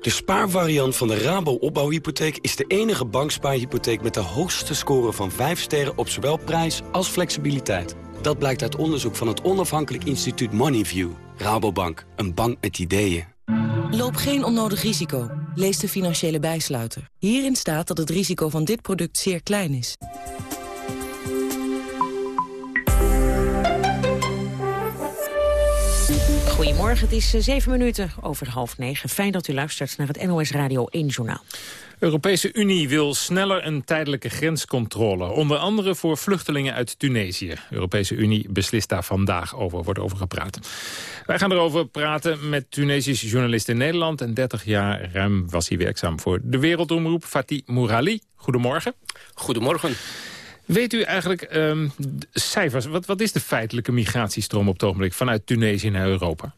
Speaker 23: De spaarvariant van de Rabo-opbouwhypotheek is de enige bankspaarhypotheek met de hoogste score van 5 sterren op zowel prijs als flexibiliteit. Dat blijkt uit onderzoek van het onafhankelijk instituut Moneyview. Rabobank, een bank met ideeën.
Speaker 19: Loop geen onnodig risico. Lees de financiële bijsluiter. Hierin staat dat het risico van dit product zeer klein is.
Speaker 9: Goedemorgen, het is eh, zeven minuten over half negen. Fijn dat u luistert naar het NOS Radio 1 Journaal.
Speaker 8: De Europese Unie wil sneller een tijdelijke grenscontrole. Onder andere voor vluchtelingen uit Tunesië. De Europese Unie beslist daar vandaag over, wordt over gepraat. Wij gaan erover praten met Tunesische journalist in Nederland. En 30 jaar ruim was hij werkzaam voor de Wereldomroep. Fatih Mourali, goedemorgen.
Speaker 25: Goedemorgen.
Speaker 8: Weet u eigenlijk um, cijfers, wat, wat is de feitelijke migratiestroom op het ogenblik vanuit Tunesië naar Europa?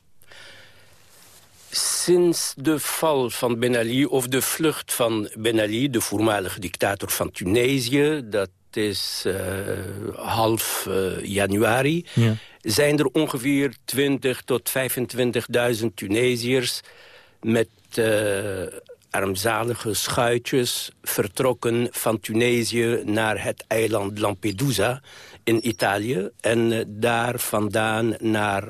Speaker 25: Sinds de val van Ben Ali, of de vlucht van Ben Ali, de voormalige dictator van Tunesië, dat is uh, half uh, januari, ja. zijn er ongeveer 20 tot 25.000 Tunesiërs met uh, armzalige schuitjes vertrokken van Tunesië naar het eiland Lampedusa in Italië. En daar vandaan naar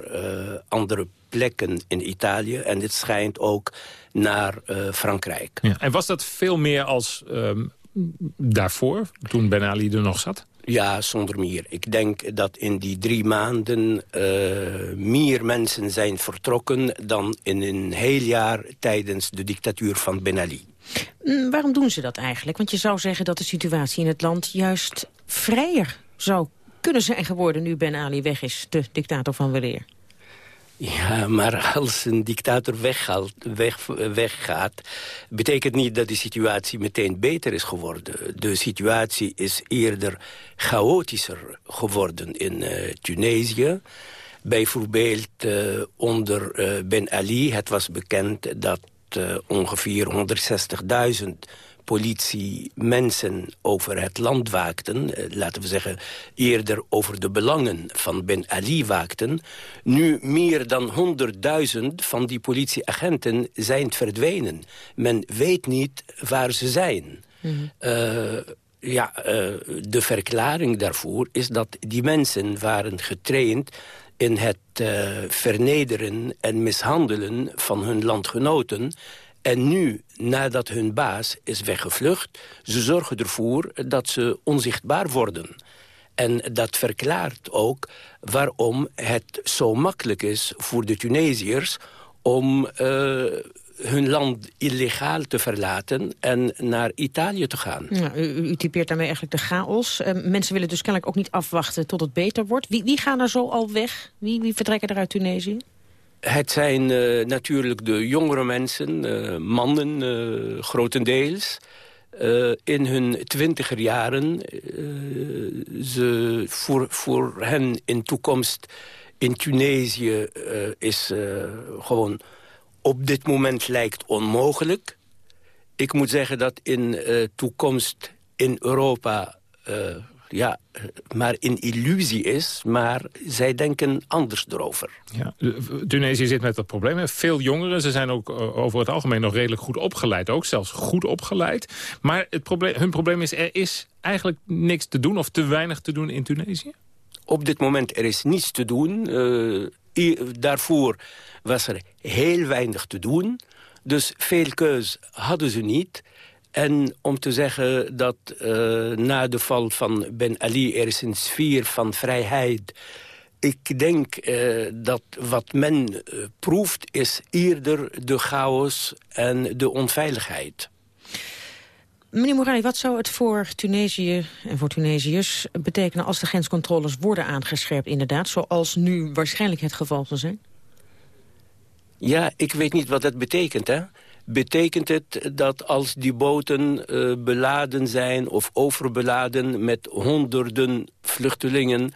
Speaker 25: andere plekken in Italië. En dit schijnt ook naar uh, Frankrijk.
Speaker 8: Ja, en was dat veel meer als um, daarvoor, toen Ben Ali er nog zat?
Speaker 25: Ja, zonder meer. Ik denk dat in die drie maanden uh, meer mensen zijn vertrokken... dan in een heel jaar tijdens de dictatuur van Ben Ali.
Speaker 9: Mm, waarom doen ze dat eigenlijk? Want je zou zeggen dat de situatie in het land juist vrijer zou kunnen zijn geworden... nu Ben Ali weg is, de dictator van weleer.
Speaker 25: Ja, maar als een dictator weggaat, weg, weggaat... betekent niet dat de situatie meteen beter is geworden. De situatie is eerder chaotischer geworden in uh, Tunesië. Bijvoorbeeld uh, onder uh, Ben Ali, het was bekend dat ongeveer 160.000 politie mensen over het land waakten... Eh, laten we zeggen eerder over de belangen van Ben Ali waakten... nu meer dan 100.000 van die politieagenten zijn verdwenen. Men weet niet waar ze zijn. Uh, ja, uh, de verklaring daarvoor is dat die mensen waren getraind in het uh, vernederen en mishandelen van hun landgenoten. En nu, nadat hun baas is weggevlucht... ze zorgen ervoor dat ze onzichtbaar worden. En dat verklaart ook waarom het zo makkelijk is voor de Tunesiërs... om uh, hun land illegaal te verlaten en naar Italië te gaan.
Speaker 9: U, typeert daarmee eigenlijk de chaos. Uh, mensen willen dus kennelijk ook niet afwachten tot het beter wordt. Wie, wie gaan er zo al weg? Wie, wie vertrekken er uit Tunesië?
Speaker 25: Het zijn uh, natuurlijk de jongere mensen, uh, mannen uh, grotendeels. in hun twintiger jaren. ze, voor, voor hen in toekomst in Tunesië is gewoon op dit moment lijkt onmogelijk. Ik moet zeggen dat in toekomst in Europa ja, maar een illusie is. Maar zij denken anders erover.
Speaker 8: Ja, Tunesië zit met dat probleem. Veel jongeren, ze zijn ook eh, over het algemeen nog redelijk goed opgeleid. Ook zelfs goed opgeleid. Maar het probleem, hun probleem is, er is eigenlijk niks te doen of te weinig te doen in Tunesië?
Speaker 25: Op dit moment er is niets te doen. Uh, daarvoor was er heel weinig te doen. Dus veel keus hadden ze niet. En om te zeggen dat uh, na de val van Ben Ali er is een sfeer van vrijheid... Ik denk uh, dat wat men uh, proeft is eerder de chaos en de onveiligheid.
Speaker 9: Meneer Morali, wat zou het voor Tunesië en voor Tunesiërs betekenen... als de grenscontroles worden aangescherpt inderdaad... zoals nu waarschijnlijk het geval zal zijn?
Speaker 25: Ja, ik weet niet wat dat betekent, hè betekent het dat als die boten uh, beladen zijn of overbeladen met honderden vluchtelingen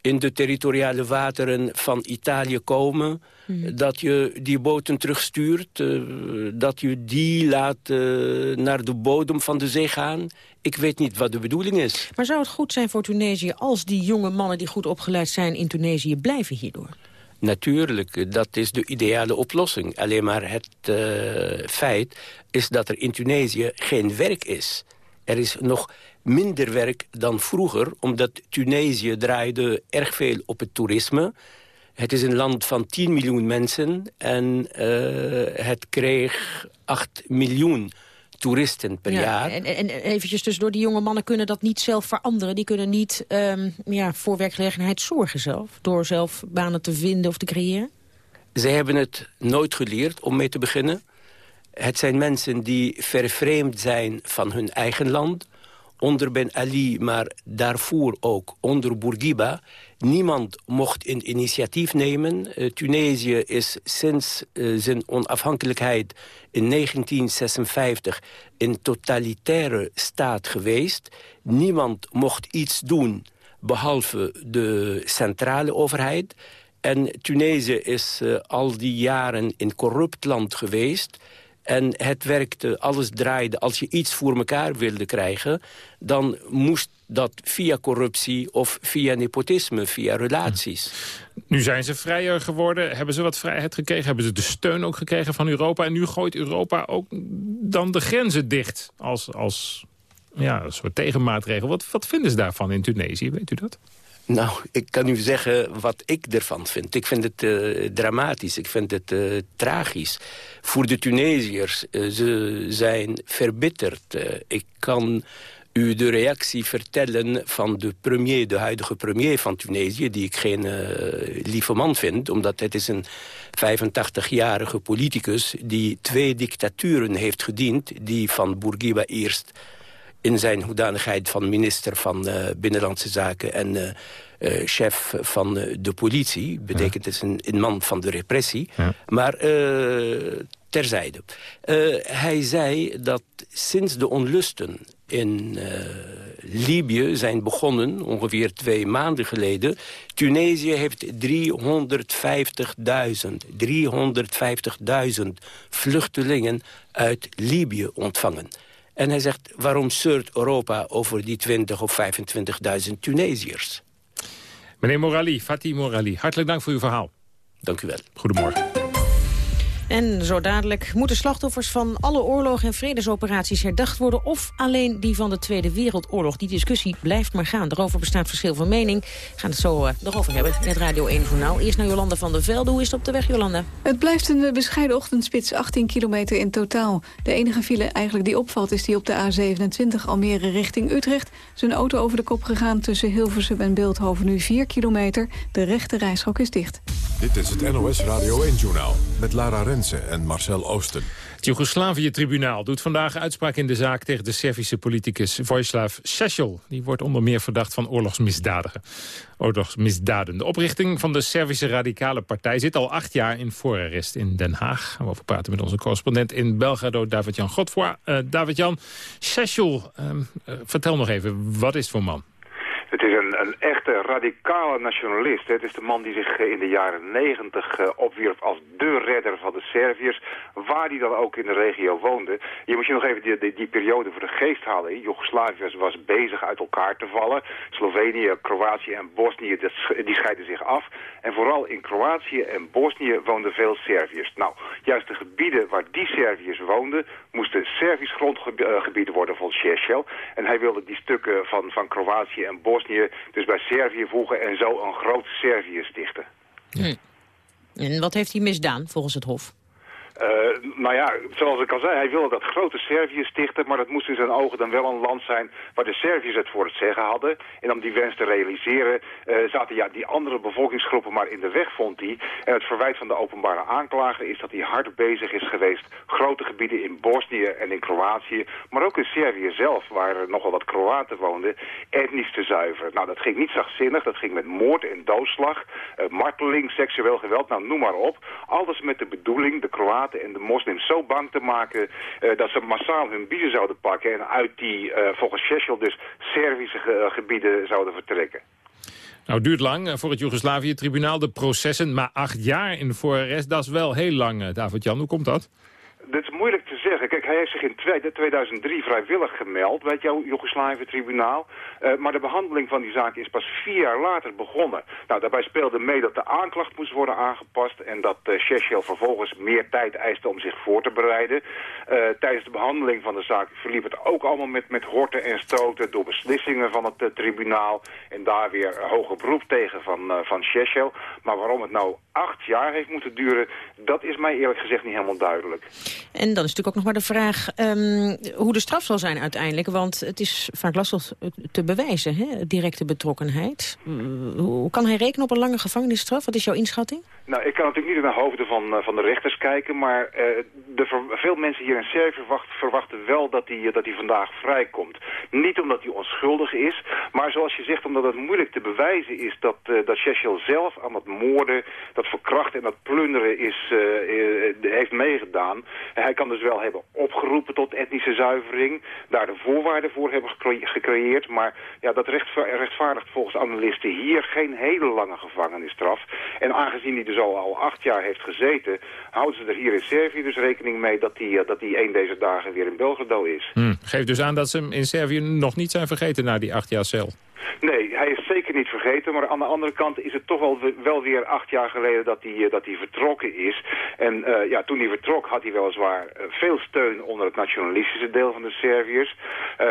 Speaker 25: in de territoriale wateren van Italië komen... Hmm. dat je die boten terugstuurt, uh, dat je die laat uh, naar de bodem van de zee gaan. Ik weet niet wat de bedoeling is.
Speaker 9: Maar zou het goed zijn voor Tunesië als die jonge mannen die goed opgeleid zijn in Tunesië blijven hierdoor?
Speaker 25: Natuurlijk, dat is de ideale oplossing. Alleen maar het uh, feit is dat er in Tunesië geen werk is. Er is nog minder werk dan vroeger, omdat Tunesië draaide erg veel op het toerisme. Het is een land van 10 miljoen mensen en uh, het kreeg 8 miljoen toeristen per jaar.
Speaker 9: En, en eventjes tussendoor, die jonge mannen kunnen dat niet zelf veranderen. Die kunnen niet um, ja, voor werkgelegenheid zorgen zelf. Door zelf banen te vinden of te creëren.
Speaker 25: Zij hebben het nooit geleerd om mee te beginnen. Het zijn mensen die vervreemd zijn van hun eigen land onder Ben Ali, maar daarvoor ook onder Bourguiba. Niemand mocht een initiatief nemen. Uh, Tunesië is sinds uh, zijn onafhankelijkheid in 1956 een totalitaire staat geweest. Niemand mocht iets doen behalve de centrale overheid. En Tunesië is uh, al die jaren een corrupt land geweest... En het werkte, alles draaide. Als je iets voor elkaar wilde krijgen... dan moest dat via corruptie of via nepotisme, via relaties.
Speaker 8: Nu zijn ze vrijer geworden. Hebben ze wat vrijheid gekregen? Hebben ze de steun ook gekregen van Europa? En nu gooit Europa ook dan de grenzen dicht als, als ja, een soort tegenmaatregel. Wat, wat vinden ze daarvan in Tunesië? Weet u dat?
Speaker 25: Nou, ik kan u zeggen wat ik ervan vind. Ik vind het uh, dramatisch, ik vind het uh, tragisch. Voor de Tunesiërs, uh, ze zijn verbitterd. ik kan u de reactie vertellen van de premier, de huidige premier van Tunesië... die ik geen lieve man vind, omdat het is een 85-jarige politicus... die twee dictaturen heeft gediend, die van Bourguiba eerst in zijn hoedanigheid van minister van uh, Binnenlandse Zaken... en uh, uh, chef van de politie. Betekent het een, een, man van de repressie. Ja. Maar terzijde. hij zei dat sinds de onlusten in Libië zijn begonnen, ongeveer twee maanden geleden... Tunesië heeft 350.000 350.000 vluchtelingen uit Libië ontvangen. En hij zegt, waarom zeurt Europa over die 20 of 25.000 Tunesiërs?
Speaker 8: Meneer Morali, Fatih Morali, hartelijk dank voor uw verhaal.
Speaker 25: Dank u wel.
Speaker 8: Goedemorgen.
Speaker 9: En zo dadelijk moeten slachtoffers van alle oorlogen en vredesoperaties herdacht worden... of alleen die van de Tweede Wereldoorlog. Die discussie blijft maar gaan. Daarover bestaat verschil van mening. We gaan het zo uh, nog over hebben in het Radio 1 Journaal. Eerst naar Jolanda van der Velde. Hoe is het op de weg, Jolanda?
Speaker 3: Het blijft een bescheiden ochtendspits, 18 kilometer in totaal. De enige file eigenlijk die opvalt is die op de A27 Almere richting Utrecht. Zijn auto over de kop gegaan tussen Hilversum en Beeldhoven nu 4 kilometer. De rechte reishok is dicht.
Speaker 1: Dit is het NOS Radio 1-journaal met Lara Rensen en Marcel Oosten.
Speaker 8: Het Joegoslavië-tribunaal doet vandaag uitspraak in de zaak... tegen de Servische politicus Vojislav Šešelj. Die wordt onder meer verdacht van oorlogsmisdadigen. Oorlogsmisdaden. De oprichting van de Servische Radicale Partij zit al acht jaar in voorarrest in Den Haag. Gaan we over praten met onze correspondent in Belgrado, David-Jan Godfroy. Uh, David-Jan, Šešelj, uh, uh, vertel nog even, wat is het voor man?
Speaker 26: Het is een, een echte radicale nationalist. Het is de man die zich in de jaren negentig uh, opwierp als de redder van de Serviërs. Waar die dan ook in de regio woonde. Je moet je nog even die, die, periode voor de geest halen. Joegoslavië was bezig uit elkaar te vallen. Slovenië, Kroatië en Bosnië die scheiden zich af. En vooral in Kroatië en Bosnië woonden veel Serviërs. Nou, juist de gebieden waar die Serviërs woonden... moesten Servisch grondgebieden worden van Šešelj. En hij wilde die stukken van, van Kroatië en Bosnië dus bij Servië voegen en zo een groot Servië stichten.
Speaker 9: Hm. En wat heeft hij misdaan volgens het Hof?
Speaker 26: Uh, nou ja, zoals ik al zei, hij wilde dat grote Servië stichten, maar dat moest in zijn ogen dan wel een land zijn waar de Serviërs het voor het zeggen hadden. En om die wens te realiseren uh, zaten ja, die andere bevolkingsgroepen maar in de weg, vond hij. En het verwijt van de openbare aanklager is dat hij hard bezig is geweest grote gebieden in Bosnië en in Kroatië, maar ook in Servië zelf, waar er nogal wat Kroaten woonden, etnisch te zuiveren. Nou, dat ging niet zachtzinnig, dat ging met moord en doodslag, uh, marteling, seksueel geweld, nou noem maar op. Alles met de bedoeling, de Kroaten en de moslims zo bang te maken uh, dat ze massaal hun biezen zouden pakken en uit die uh, volgens Shechel dus Servische ge gebieden zouden vertrekken.
Speaker 8: Nou, duurt lang voor het Joegoslavië-tribunaal de processen, maar acht jaar in voorarrest, dat is wel heel lang, David-Jan. Hoe komt dat?
Speaker 26: Dat is moeilijk te zeggen. Kijk, hij heeft zich in 2003 vrijwillig gemeld bij het Joegoslavië-tribunaal. Uh, maar de behandeling van die zaak is pas vier jaar later begonnen. Nou, daarbij speelde mee dat de aanklacht moest worden aangepast... en dat uh, vervolgens meer tijd eiste om zich voor te bereiden. Uh, tijdens de behandeling van de zaak verliep het ook allemaal met, met horten en stoten... door beslissingen van het tribunaal. En daar weer hoger beroep tegen van, van. Maar waarom het nou acht jaar heeft moeten duren... dat is mij eerlijk gezegd niet helemaal duidelijk.
Speaker 9: En dan is natuurlijk ook nog maar de vraag um, hoe de straf zal zijn uiteindelijk. Want het is vaak lastig te bewijzen, hè? directe betrokkenheid. Uh, hoe kan hij rekenen op een lange gevangenisstraf? Wat is jouw inschatting?
Speaker 26: Nou, ik kan natuurlijk niet de hoofden van, uh, van de rechters kijken... maar uh, de, veel mensen hier in Servië verwacht, verwachten wel dat hij dat vandaag vrijkomt. Niet omdat hij onschuldig is, maar zoals je zegt... omdat het moeilijk te bewijzen is dat, uh, dat zelf aan dat moorden... dat verkrachten en dat plunderen is, heeft meegedaan. Hij kan dus wel hebben opgeroepen tot etnische zuivering... daar de voorwaarden voor hebben gecreëerd... maar ja, dat rechtvaardigt volgens analisten hier geen hele lange gevangenisstraf. En aangezien hij dus al, al acht jaar heeft gezeten... houden ze er hier in Servië dus rekening mee dat hij, dat hij een deze dagen weer in Belgrado is.
Speaker 8: Hmm. Geeft dus aan dat ze hem in Servië nog niet zijn vergeten na die acht jaar cel.
Speaker 26: Nee, hij is zeker niet vergeten. Maar aan de andere kant is het toch wel, wel weer acht jaar geleden dat hij, dat hij vertrokken is. En uh, ja, toen hij vertrok had hij weliswaar veel steun onder het nationalistische deel van de Serviërs.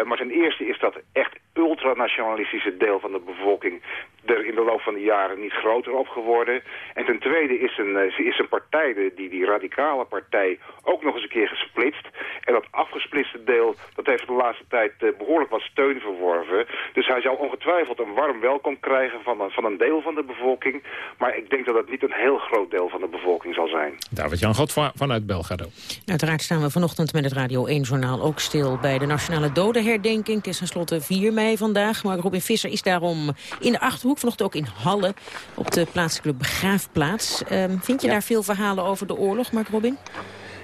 Speaker 26: Maar ten eerste is dat echt ultranationalistische deel van de bevolking er in de loop van de jaren niet groter op geworden. En ten tweede is een, is een partij, die, die radicale partij, ook nog eens een keer gesplitst. En dat afgesplitste deel, dat heeft de laatste tijd behoorlijk wat steun verworven. Dus hij zou ongetwijfeld een warm welkom krijgen van een, van een deel van de bevolking. Maar ik denk dat het niet een heel groot deel van de bevolking zal zijn.
Speaker 8: David-Jan God vanuit Belgrado.
Speaker 9: Uiteraard staan we vanochtend met het Radio 1-journaal ook stil bij de Nationale Dodenherdenking. Het is tenslotte 4 mei vandaag, maar Robin Visser is daarom in de Achterhoek. Vanochtend ook in Halle, op de plaatselijke begraafplaats. Um, vind je ja. daar veel verhalen over de oorlog, Mark Robin?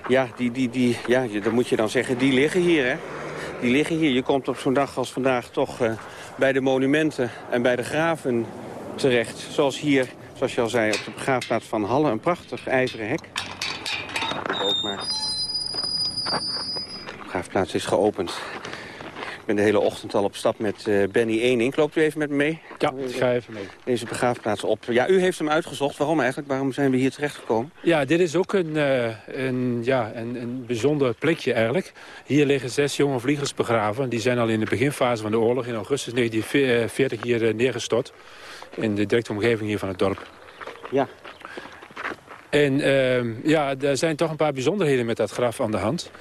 Speaker 17: Ja, die, die, die, ja, dat moet je dan zeggen, die liggen hier, hè. Die liggen hier. Je komt op zo'n dag als vandaag toch uh, bij de monumenten en bij de graven terecht. Zoals hier, zoals je al zei, op de begraafplaats van Halle. Een prachtig ijzeren hek. Ook maar. begraafplaats is geopend. Ik ben de hele ochtend al op stap met uh, Benny Ening. Loopt u even met me mee?
Speaker 18: Ja, ik ga even mee.
Speaker 17: Deze begraafplaats op. Ja, u heeft hem uitgezocht. Waarom eigenlijk? Waarom zijn we hier terechtgekomen?
Speaker 18: Ja, dit is ook een, uh, een, ja, een, een bijzonder plekje eigenlijk. Hier liggen zes jonge vliegers begraven. Die zijn al in de beginfase van de oorlog in augustus 1940 hier neergestort. In de directe omgeving hier van het dorp.
Speaker 17: Ja.
Speaker 18: En uh, ja, er zijn toch een paar bijzonderheden met dat graf aan de hand.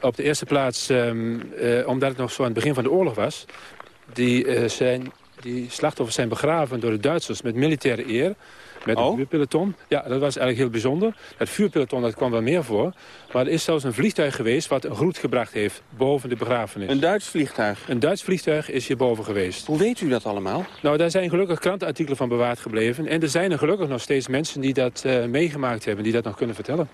Speaker 18: Op de eerste plaats, um, uh, omdat het nog zo aan het begin van de oorlog was... Die, uh, zijn, die slachtoffers zijn begraven door de Duitsers met militaire eer. Met
Speaker 17: oh?
Speaker 18: een vuurpeloton. Ja, dat was eigenlijk heel bijzonder. Het vuurpeloton dat kwam wel meer voor. Maar er is zelfs een vliegtuig geweest wat een groet gebracht heeft boven de begrafenis.
Speaker 17: Een Duits vliegtuig?
Speaker 18: Een Duits vliegtuig is hierboven geweest.
Speaker 17: Hoe weet u dat allemaal?
Speaker 18: Nou, daar zijn gelukkig krantenartikelen van bewaard gebleven. En er zijn er gelukkig nog steeds mensen die dat uh, meegemaakt hebben, die dat nog kunnen vertellen.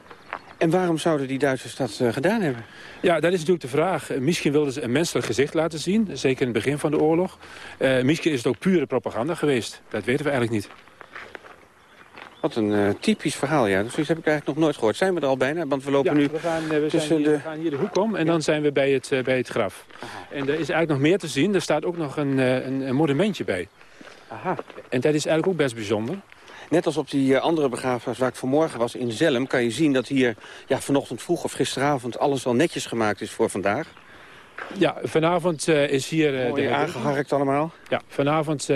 Speaker 17: En waarom zouden die Duitsers dat uh, gedaan hebben?
Speaker 18: Ja, dat is natuurlijk de vraag. Misschien wilden ze een menselijk gezicht laten zien. Zeker in het begin van de oorlog. Uh, misschien is het ook pure propaganda geweest. Dat weten we eigenlijk niet.
Speaker 17: Wat een uh, typisch verhaal, ja. Dus heb ik eigenlijk nog nooit gehoord. Zijn we er al bijna? Want we lopen
Speaker 18: ja,
Speaker 17: nu
Speaker 18: we gaan, we tussen hier, de... we gaan hier de hoek om en ja. dan zijn we bij het, bij het graf. Aha. En er is eigenlijk nog meer te zien. Er staat ook nog een, een, een monumentje bij.
Speaker 17: Aha.
Speaker 18: En dat is eigenlijk ook best bijzonder.
Speaker 17: Net als op die andere begraafplaats waar ik vanmorgen was in Zelm... kan je zien dat hier ja, vanochtend vroeg of gisteravond alles wel netjes gemaakt is voor vandaag.
Speaker 18: Ja, vanavond is hier...
Speaker 17: Mooi
Speaker 18: de
Speaker 17: aangeharkt allemaal.
Speaker 18: Ja, vanavond...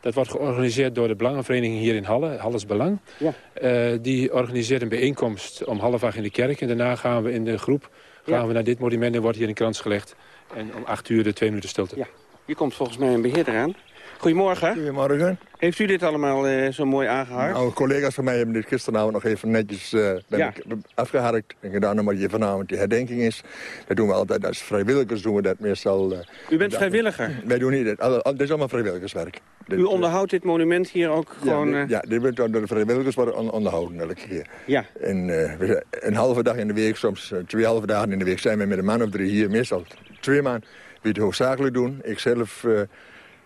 Speaker 18: Dat wordt georganiseerd door de Belangenvereniging hier in Halle, Halles Belang.
Speaker 17: Ja.
Speaker 18: Uh, die organiseert een bijeenkomst om half acht in de kerk. En daarna gaan we in de groep gaan
Speaker 17: Ja.
Speaker 18: we naar dit monument en wordt hier een krans gelegd. En om acht uur de twee minuten stilte.
Speaker 17: Ja. Hier komt volgens mij een beheerder aan. Goedemorgen.
Speaker 27: Goedemorgen.
Speaker 17: Heeft u dit allemaal uh, zo mooi aangeharkt?
Speaker 27: Nou, collega's van mij hebben dit gisteravond nog even netjes uh,
Speaker 17: Ja.
Speaker 27: afgeharkt. En gedaan omdat je vanavond die herdenking is. Dat doen we altijd als vrijwilligers, doen we dat meestal. uh,
Speaker 17: U bent vrijwilliger?
Speaker 27: Wij doen niet dit. Is allemaal vrijwilligerswerk. Dit,
Speaker 17: U
Speaker 27: eh,
Speaker 17: onderhoudt dit monument hier ook
Speaker 27: ja,
Speaker 17: gewoon...
Speaker 27: dit,
Speaker 17: eh,
Speaker 27: ja, dit wordt door de vrijwilligers worden on- onderhouden elke keer.
Speaker 17: Ja.
Speaker 27: En eh, een halve dag in de week, soms eh, twee halve dagen in de week... zijn we met een man of drie hier, meestal twee man, die het hoofdzakelijk doen. Ik zelf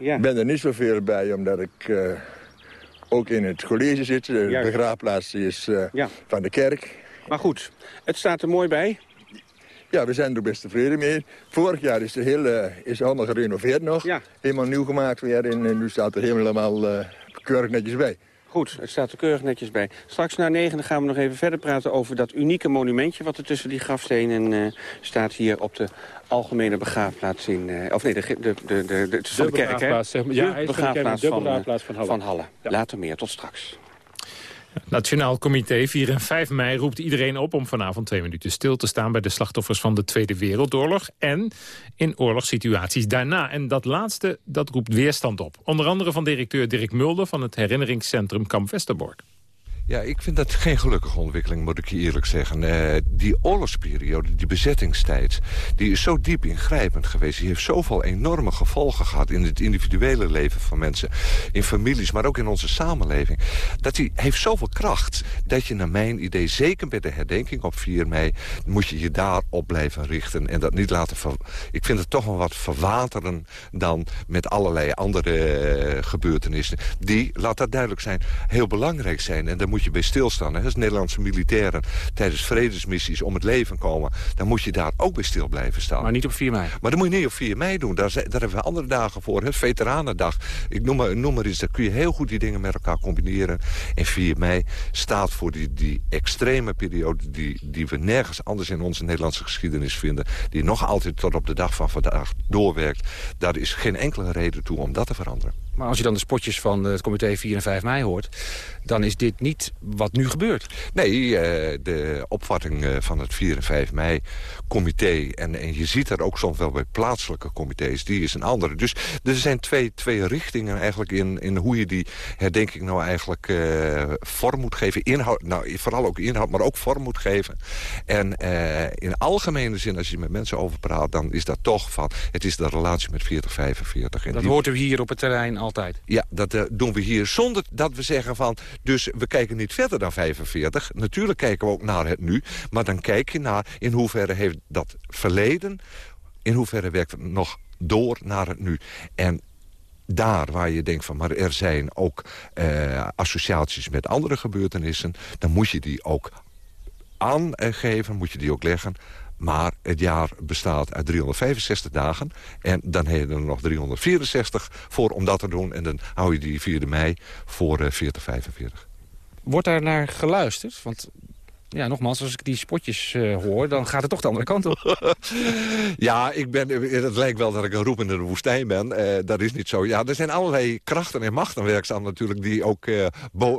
Speaker 27: eh, ben er niet zoveel bij, omdat ik eh, ook in het college zit. De
Speaker 17: Juist.
Speaker 27: begraafplaats is eh,
Speaker 17: Ja.
Speaker 27: van de kerk.
Speaker 17: Maar goed, het staat er mooi bij.
Speaker 27: Ja, we zijn er best tevreden mee. Vorig jaar is het heel, eh, is allemaal gerenoveerd nog.
Speaker 17: Ja.
Speaker 27: Helemaal nieuw gemaakt weer. En nu staat er helemaal keurig netjes bij.
Speaker 17: Goed, het staat er keurig netjes bij. Straks na negen gaan we nog even verder praten over dat unieke monumentje... wat er tussen die grafstenen eh, staat hier op de algemene begraafplaats in... eh, of nee, de, de, de, de, de, het is van de kerk, hè?
Speaker 18: zeg maar. Ja,
Speaker 17: De begraafplaats van, eh,
Speaker 18: van Halle.
Speaker 17: Van Halle.
Speaker 18: Ja.
Speaker 17: Later meer, tot straks.
Speaker 8: Nationaal Comité 4 en 5 mei roept iedereen op om vanavond twee minuten stil te staan bij de slachtoffers van de Tweede Wereldoorlog en in oorlogssituaties daarna. En dat laatste, dat roept weerstand op. Onder andere van directeur Dirk Mulder van het herinneringscentrum Kamp Westerbork.
Speaker 28: Ja, ik vind dat geen gelukkige ontwikkeling, moet ik je eerlijk zeggen. Eh, die oorlogsperiode, die bezettingstijd, die is zo diep ingrijpend geweest. Die heeft zoveel enorme gevolgen gehad in het individuele leven van mensen. In families, maar ook in onze samenleving. Dat die heeft zoveel kracht dat je naar mijn idee, zeker bij de herdenking op 4 mei... moet je je daarop blijven richten en dat niet laten... ver- ik vind het toch wel wat verwateren dan met allerlei andere eh, gebeurtenissen. Die, laat dat duidelijk zijn, heel belangrijk zijn. En daar moet je bij stilstaan. Hè. Als Nederlandse militairen tijdens vredesmissies om het leven komen... dan moet je daar ook bij stil blijven staan.
Speaker 17: Maar niet op 4 mei.
Speaker 28: Maar dat moet je niet op 4 mei doen. Daar, zijn- daar hebben we andere dagen voor. Hè. Veteranendag. Ik noem maar, noem maar iets. Daar kun je heel goed die dingen met elkaar combineren. En 4 mei staat voor die, die extreme periode... Die, die we nergens anders in onze Nederlandse geschiedenis vinden. Die nog altijd tot op de dag van vandaag doorwerkt. Daar is geen enkele reden toe om dat te veranderen.
Speaker 17: Maar als je dan de spotjes van het comité 4 en 5 mei hoort... dan is dit niet wat nu gebeurt.
Speaker 28: Nee, eh, de opvatting eh, van het 4 en 5 mei comité... En, en je ziet dat ook soms wel bij plaatselijke comité's, die is een andere. Dus er zijn twee, twee richtingen eigenlijk in, in hoe je die herdenking nou eigenlijk eh, vorm moet geven. Inhoud, nou, vooral ook inhoud, maar ook vorm moet geven. En eh, in algemene zin, als je met mensen over praat... dan is dat toch van, het is de relatie met 40, 45. En
Speaker 17: Dat
Speaker 28: die-
Speaker 17: hoort u hier op het terrein altijd.
Speaker 28: ja, dat eh, doen we hier zonder dat we zeggen van... dus we kijken niet verder dan 45. Natuurlijk kijken we ook naar het nu. Maar dan kijk je naar in hoeverre heeft dat verleden... in hoeverre werkt het nog door naar het nu. En daar waar je denkt van... maar er zijn ook eh, associaties met andere gebeurtenissen... dan moet je die ook aangeven, moet je die ook leggen Maar het jaar bestaat uit 365 dagen. En dan heb je er nog 364 voor om dat te doen. En dan hou je die 4 mei voor uh, 40, 45.
Speaker 29: Wordt daar naar geluisterd? Want ja, nogmaals, als ik die spotjes uh, hoor, dan gaat het toch de andere kant op. [LAUGHS]
Speaker 28: ja, ik ben, het lijkt wel dat ik een roep in de woestijn ben. Uh, dat is niet zo. Ja, er zijn allerlei krachten en machten werkzaam natuurlijk... die ook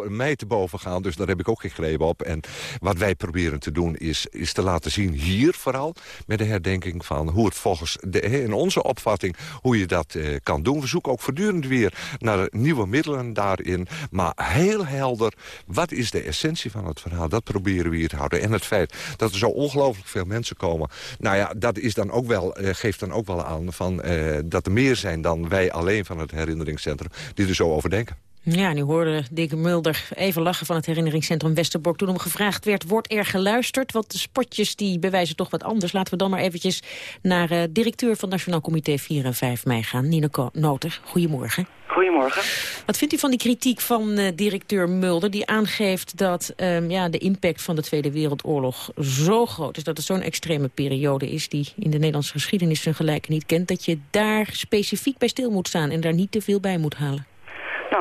Speaker 28: mij te boven gaan. Dus daar heb ik ook geen greep op. En wat wij proberen te doen is, is te laten zien hier vooral... met de herdenking van hoe het volgens de, in onze opvatting... hoe je dat kan doen. We zoeken ook voortdurend weer naar nieuwe middelen daarin. Maar heel helder, wat is de essentie van het verhaal? Dat proberen we En het feit dat er zo ongelooflijk veel mensen komen... nou ja, dat is dan ook wel, uh, geeft dan ook wel aan van, uh, dat er meer zijn dan wij alleen van het herinneringscentrum... die er zo over denken.
Speaker 9: Ja, nu hoorde Dick Mulder even lachen van het herinneringscentrum Westerbork... toen hem gevraagd werd, wordt er geluisterd? Want de spotjes die bewijzen toch wat anders. Laten we dan maar eventjes naar uh, directeur van Nationaal Comité 4 en 5 mei gaan. Nina Noter, goedemorgen.
Speaker 30: Goedemorgen.
Speaker 9: Wat vindt u van die kritiek van uh, directeur Mulder... die aangeeft dat um, ja, de impact van de Tweede Wereldoorlog zo groot is... dat het zo'n extreme periode is die in de Nederlandse geschiedenis zijn gelijke niet kent... dat je daar specifiek bij stil moet staan en daar niet te veel bij moet halen?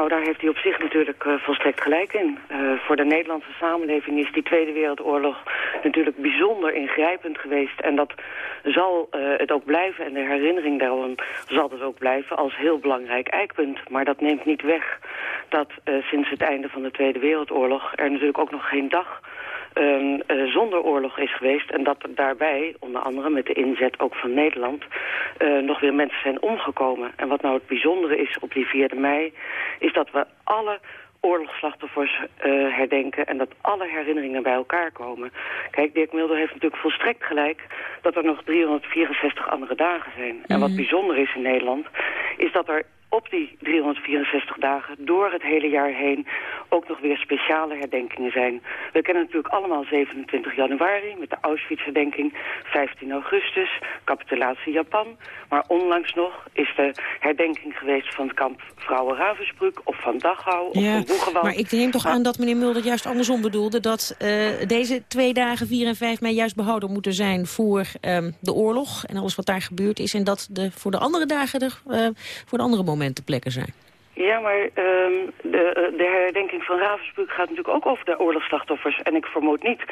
Speaker 30: Nou, daar heeft hij op zich natuurlijk uh, volstrekt gelijk in. Uh, voor de Nederlandse samenleving is die Tweede Wereldoorlog natuurlijk bijzonder ingrijpend geweest. En dat zal uh, het ook blijven. En de herinnering daarom zal het ook blijven als heel belangrijk eikpunt. Maar dat neemt niet weg dat sinds het einde van de Tweede Wereldoorlog er natuurlijk ook nog geen dag uh, uh, zonder oorlog is geweest. En dat er daarbij, onder andere met de inzet ook van Nederland, uh, nog weer mensen zijn omgekomen. En wat nou het bijzondere is op die 4e mei, is dat we alle oorlogsslachtoffers uh, herdenken en dat alle herinneringen bij elkaar komen. Kijk, Dirk Mulder heeft natuurlijk volstrekt gelijk dat er nog 364 andere dagen zijn. Mm. En wat bijzonder is in Nederland, is dat er op die 364 dagen door het hele jaar heen ook nog weer speciale herdenkingen zijn. We kennen natuurlijk allemaal 27 januari met de Auschwitz-herdenking, 15 augustus, capitulatie Japan. Maar onlangs nog is de herdenking geweest van het kamp Vrouwen Ravensbrück of van Dachau of
Speaker 9: ja,
Speaker 30: van Boegenwald.
Speaker 9: Maar ik neem toch aan dat meneer Mulder juist andersom bedoelde... dat uh, deze twee dagen, 4 en 5 mei, juist behouden moeten zijn voor um, de oorlog... en alles wat daar gebeurd is. En dat de, voor de andere dagen er uh, voor de andere momenten plekken zijn.
Speaker 30: Ja, maar um, de, de herdenking van Ravensbrück gaat natuurlijk ook over de oorlogsslachtoffers. En ik vermoed niet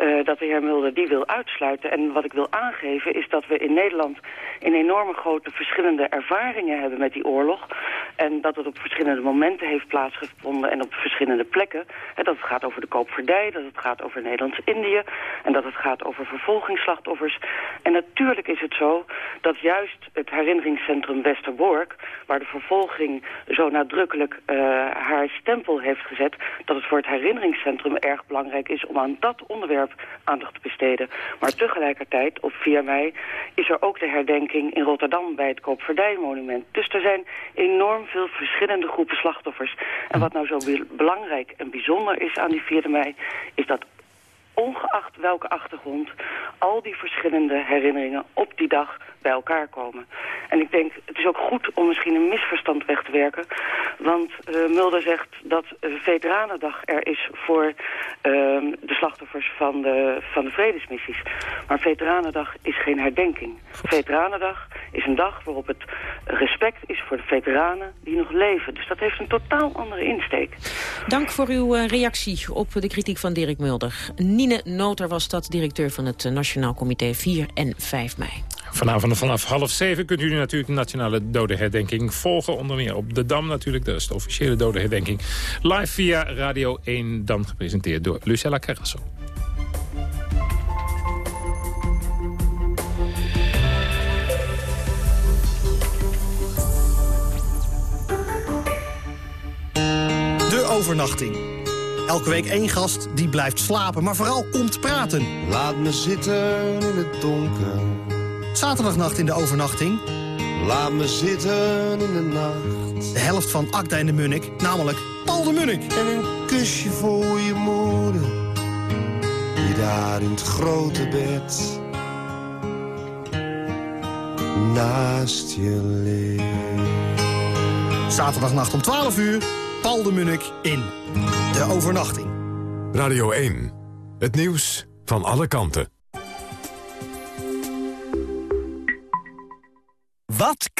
Speaker 30: uh, dat de heer Mulder die wil uitsluiten. En wat ik wil aangeven is dat we in Nederland een enorme grote verschillende ervaringen hebben met die oorlog. En dat het op verschillende momenten heeft plaatsgevonden en op verschillende plekken. En dat het gaat over de koopvaardij, dat het gaat over Nederlands-Indië en dat het gaat over vervolgingsslachtoffers. En natuurlijk is het zo dat juist het herinneringscentrum Westerbork, waar de vervolging zo nadrukkelijk uh, haar stempel heeft gezet... dat het voor het herinneringscentrum erg belangrijk is om aan dat onderwerp aandacht te besteden. Maar tegelijkertijd, op 4 mei, is er ook de herdenking in Rotterdam bij het Koopvaardijmonument. Dus er zijn enorm veel verschillende groepen slachtoffers. En wat nou zo belangrijk en bijzonder is aan die 4 mei, is dat ongeacht welke achtergrond, al die verschillende herinneringen op die dag bij elkaar komen. En ik denk, het is ook goed om misschien een misverstand weg te werken. Want uh, Mulder zegt dat Veteranendag er is voor uh, de slachtoffers van de, van de vredesmissies. Maar Veteranendag is geen herdenking. Veteranendag is een dag waarop het respect is voor de veteranen die nog leven. Dus dat heeft een totaal andere insteek.
Speaker 9: Dank voor uw reactie op de kritiek van Dirk Mulder. Nine Noter was dat, directeur van het Nationaal Comité 4 en 5 mei.
Speaker 8: Vanavond vanaf half zeven kunt u natuurlijk de nationale dodenherdenking volgen. Onder meer op de Dam natuurlijk, dat is de officiële dodenherdenking. Live via Radio 1, dan gepresenteerd door Lucella Carrasso.
Speaker 31: De overnachting. Elke week één gast die blijft slapen, maar vooral komt praten.
Speaker 32: Laat me zitten in het donker.
Speaker 31: Zaterdagnacht in de overnachting.
Speaker 32: Laat me zitten in de nacht.
Speaker 31: De helft van Akda en de Munnik, namelijk Paul de Munnik.
Speaker 32: En een kusje voor je moeder. Die daar in het grote bed. Naast je ligt.
Speaker 31: Zaterdagnacht om 12 uur. Paul de Munnik in De Overnachting.
Speaker 1: Radio 1. Het nieuws van alle kanten.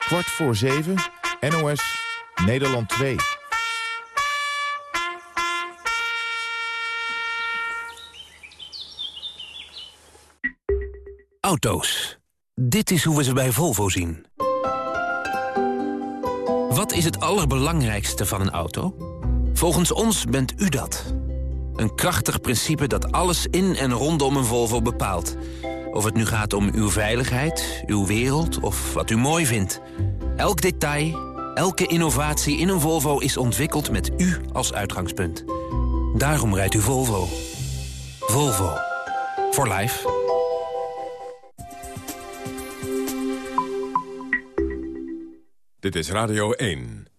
Speaker 32: kwart voor zeven, NOS, Nederland 2.
Speaker 14: Auto's. Dit is hoe we ze bij Volvo zien. Wat is het allerbelangrijkste van een auto? Volgens ons bent u dat. Een krachtig principe dat alles in en rondom een Volvo bepaalt. Of het nu gaat om uw veiligheid, uw wereld of wat u mooi vindt. Elk detail, elke innovatie in een Volvo is ontwikkeld met u als uitgangspunt. Daarom rijdt u Volvo. Volvo. For life.
Speaker 24: Dit is Radio 1.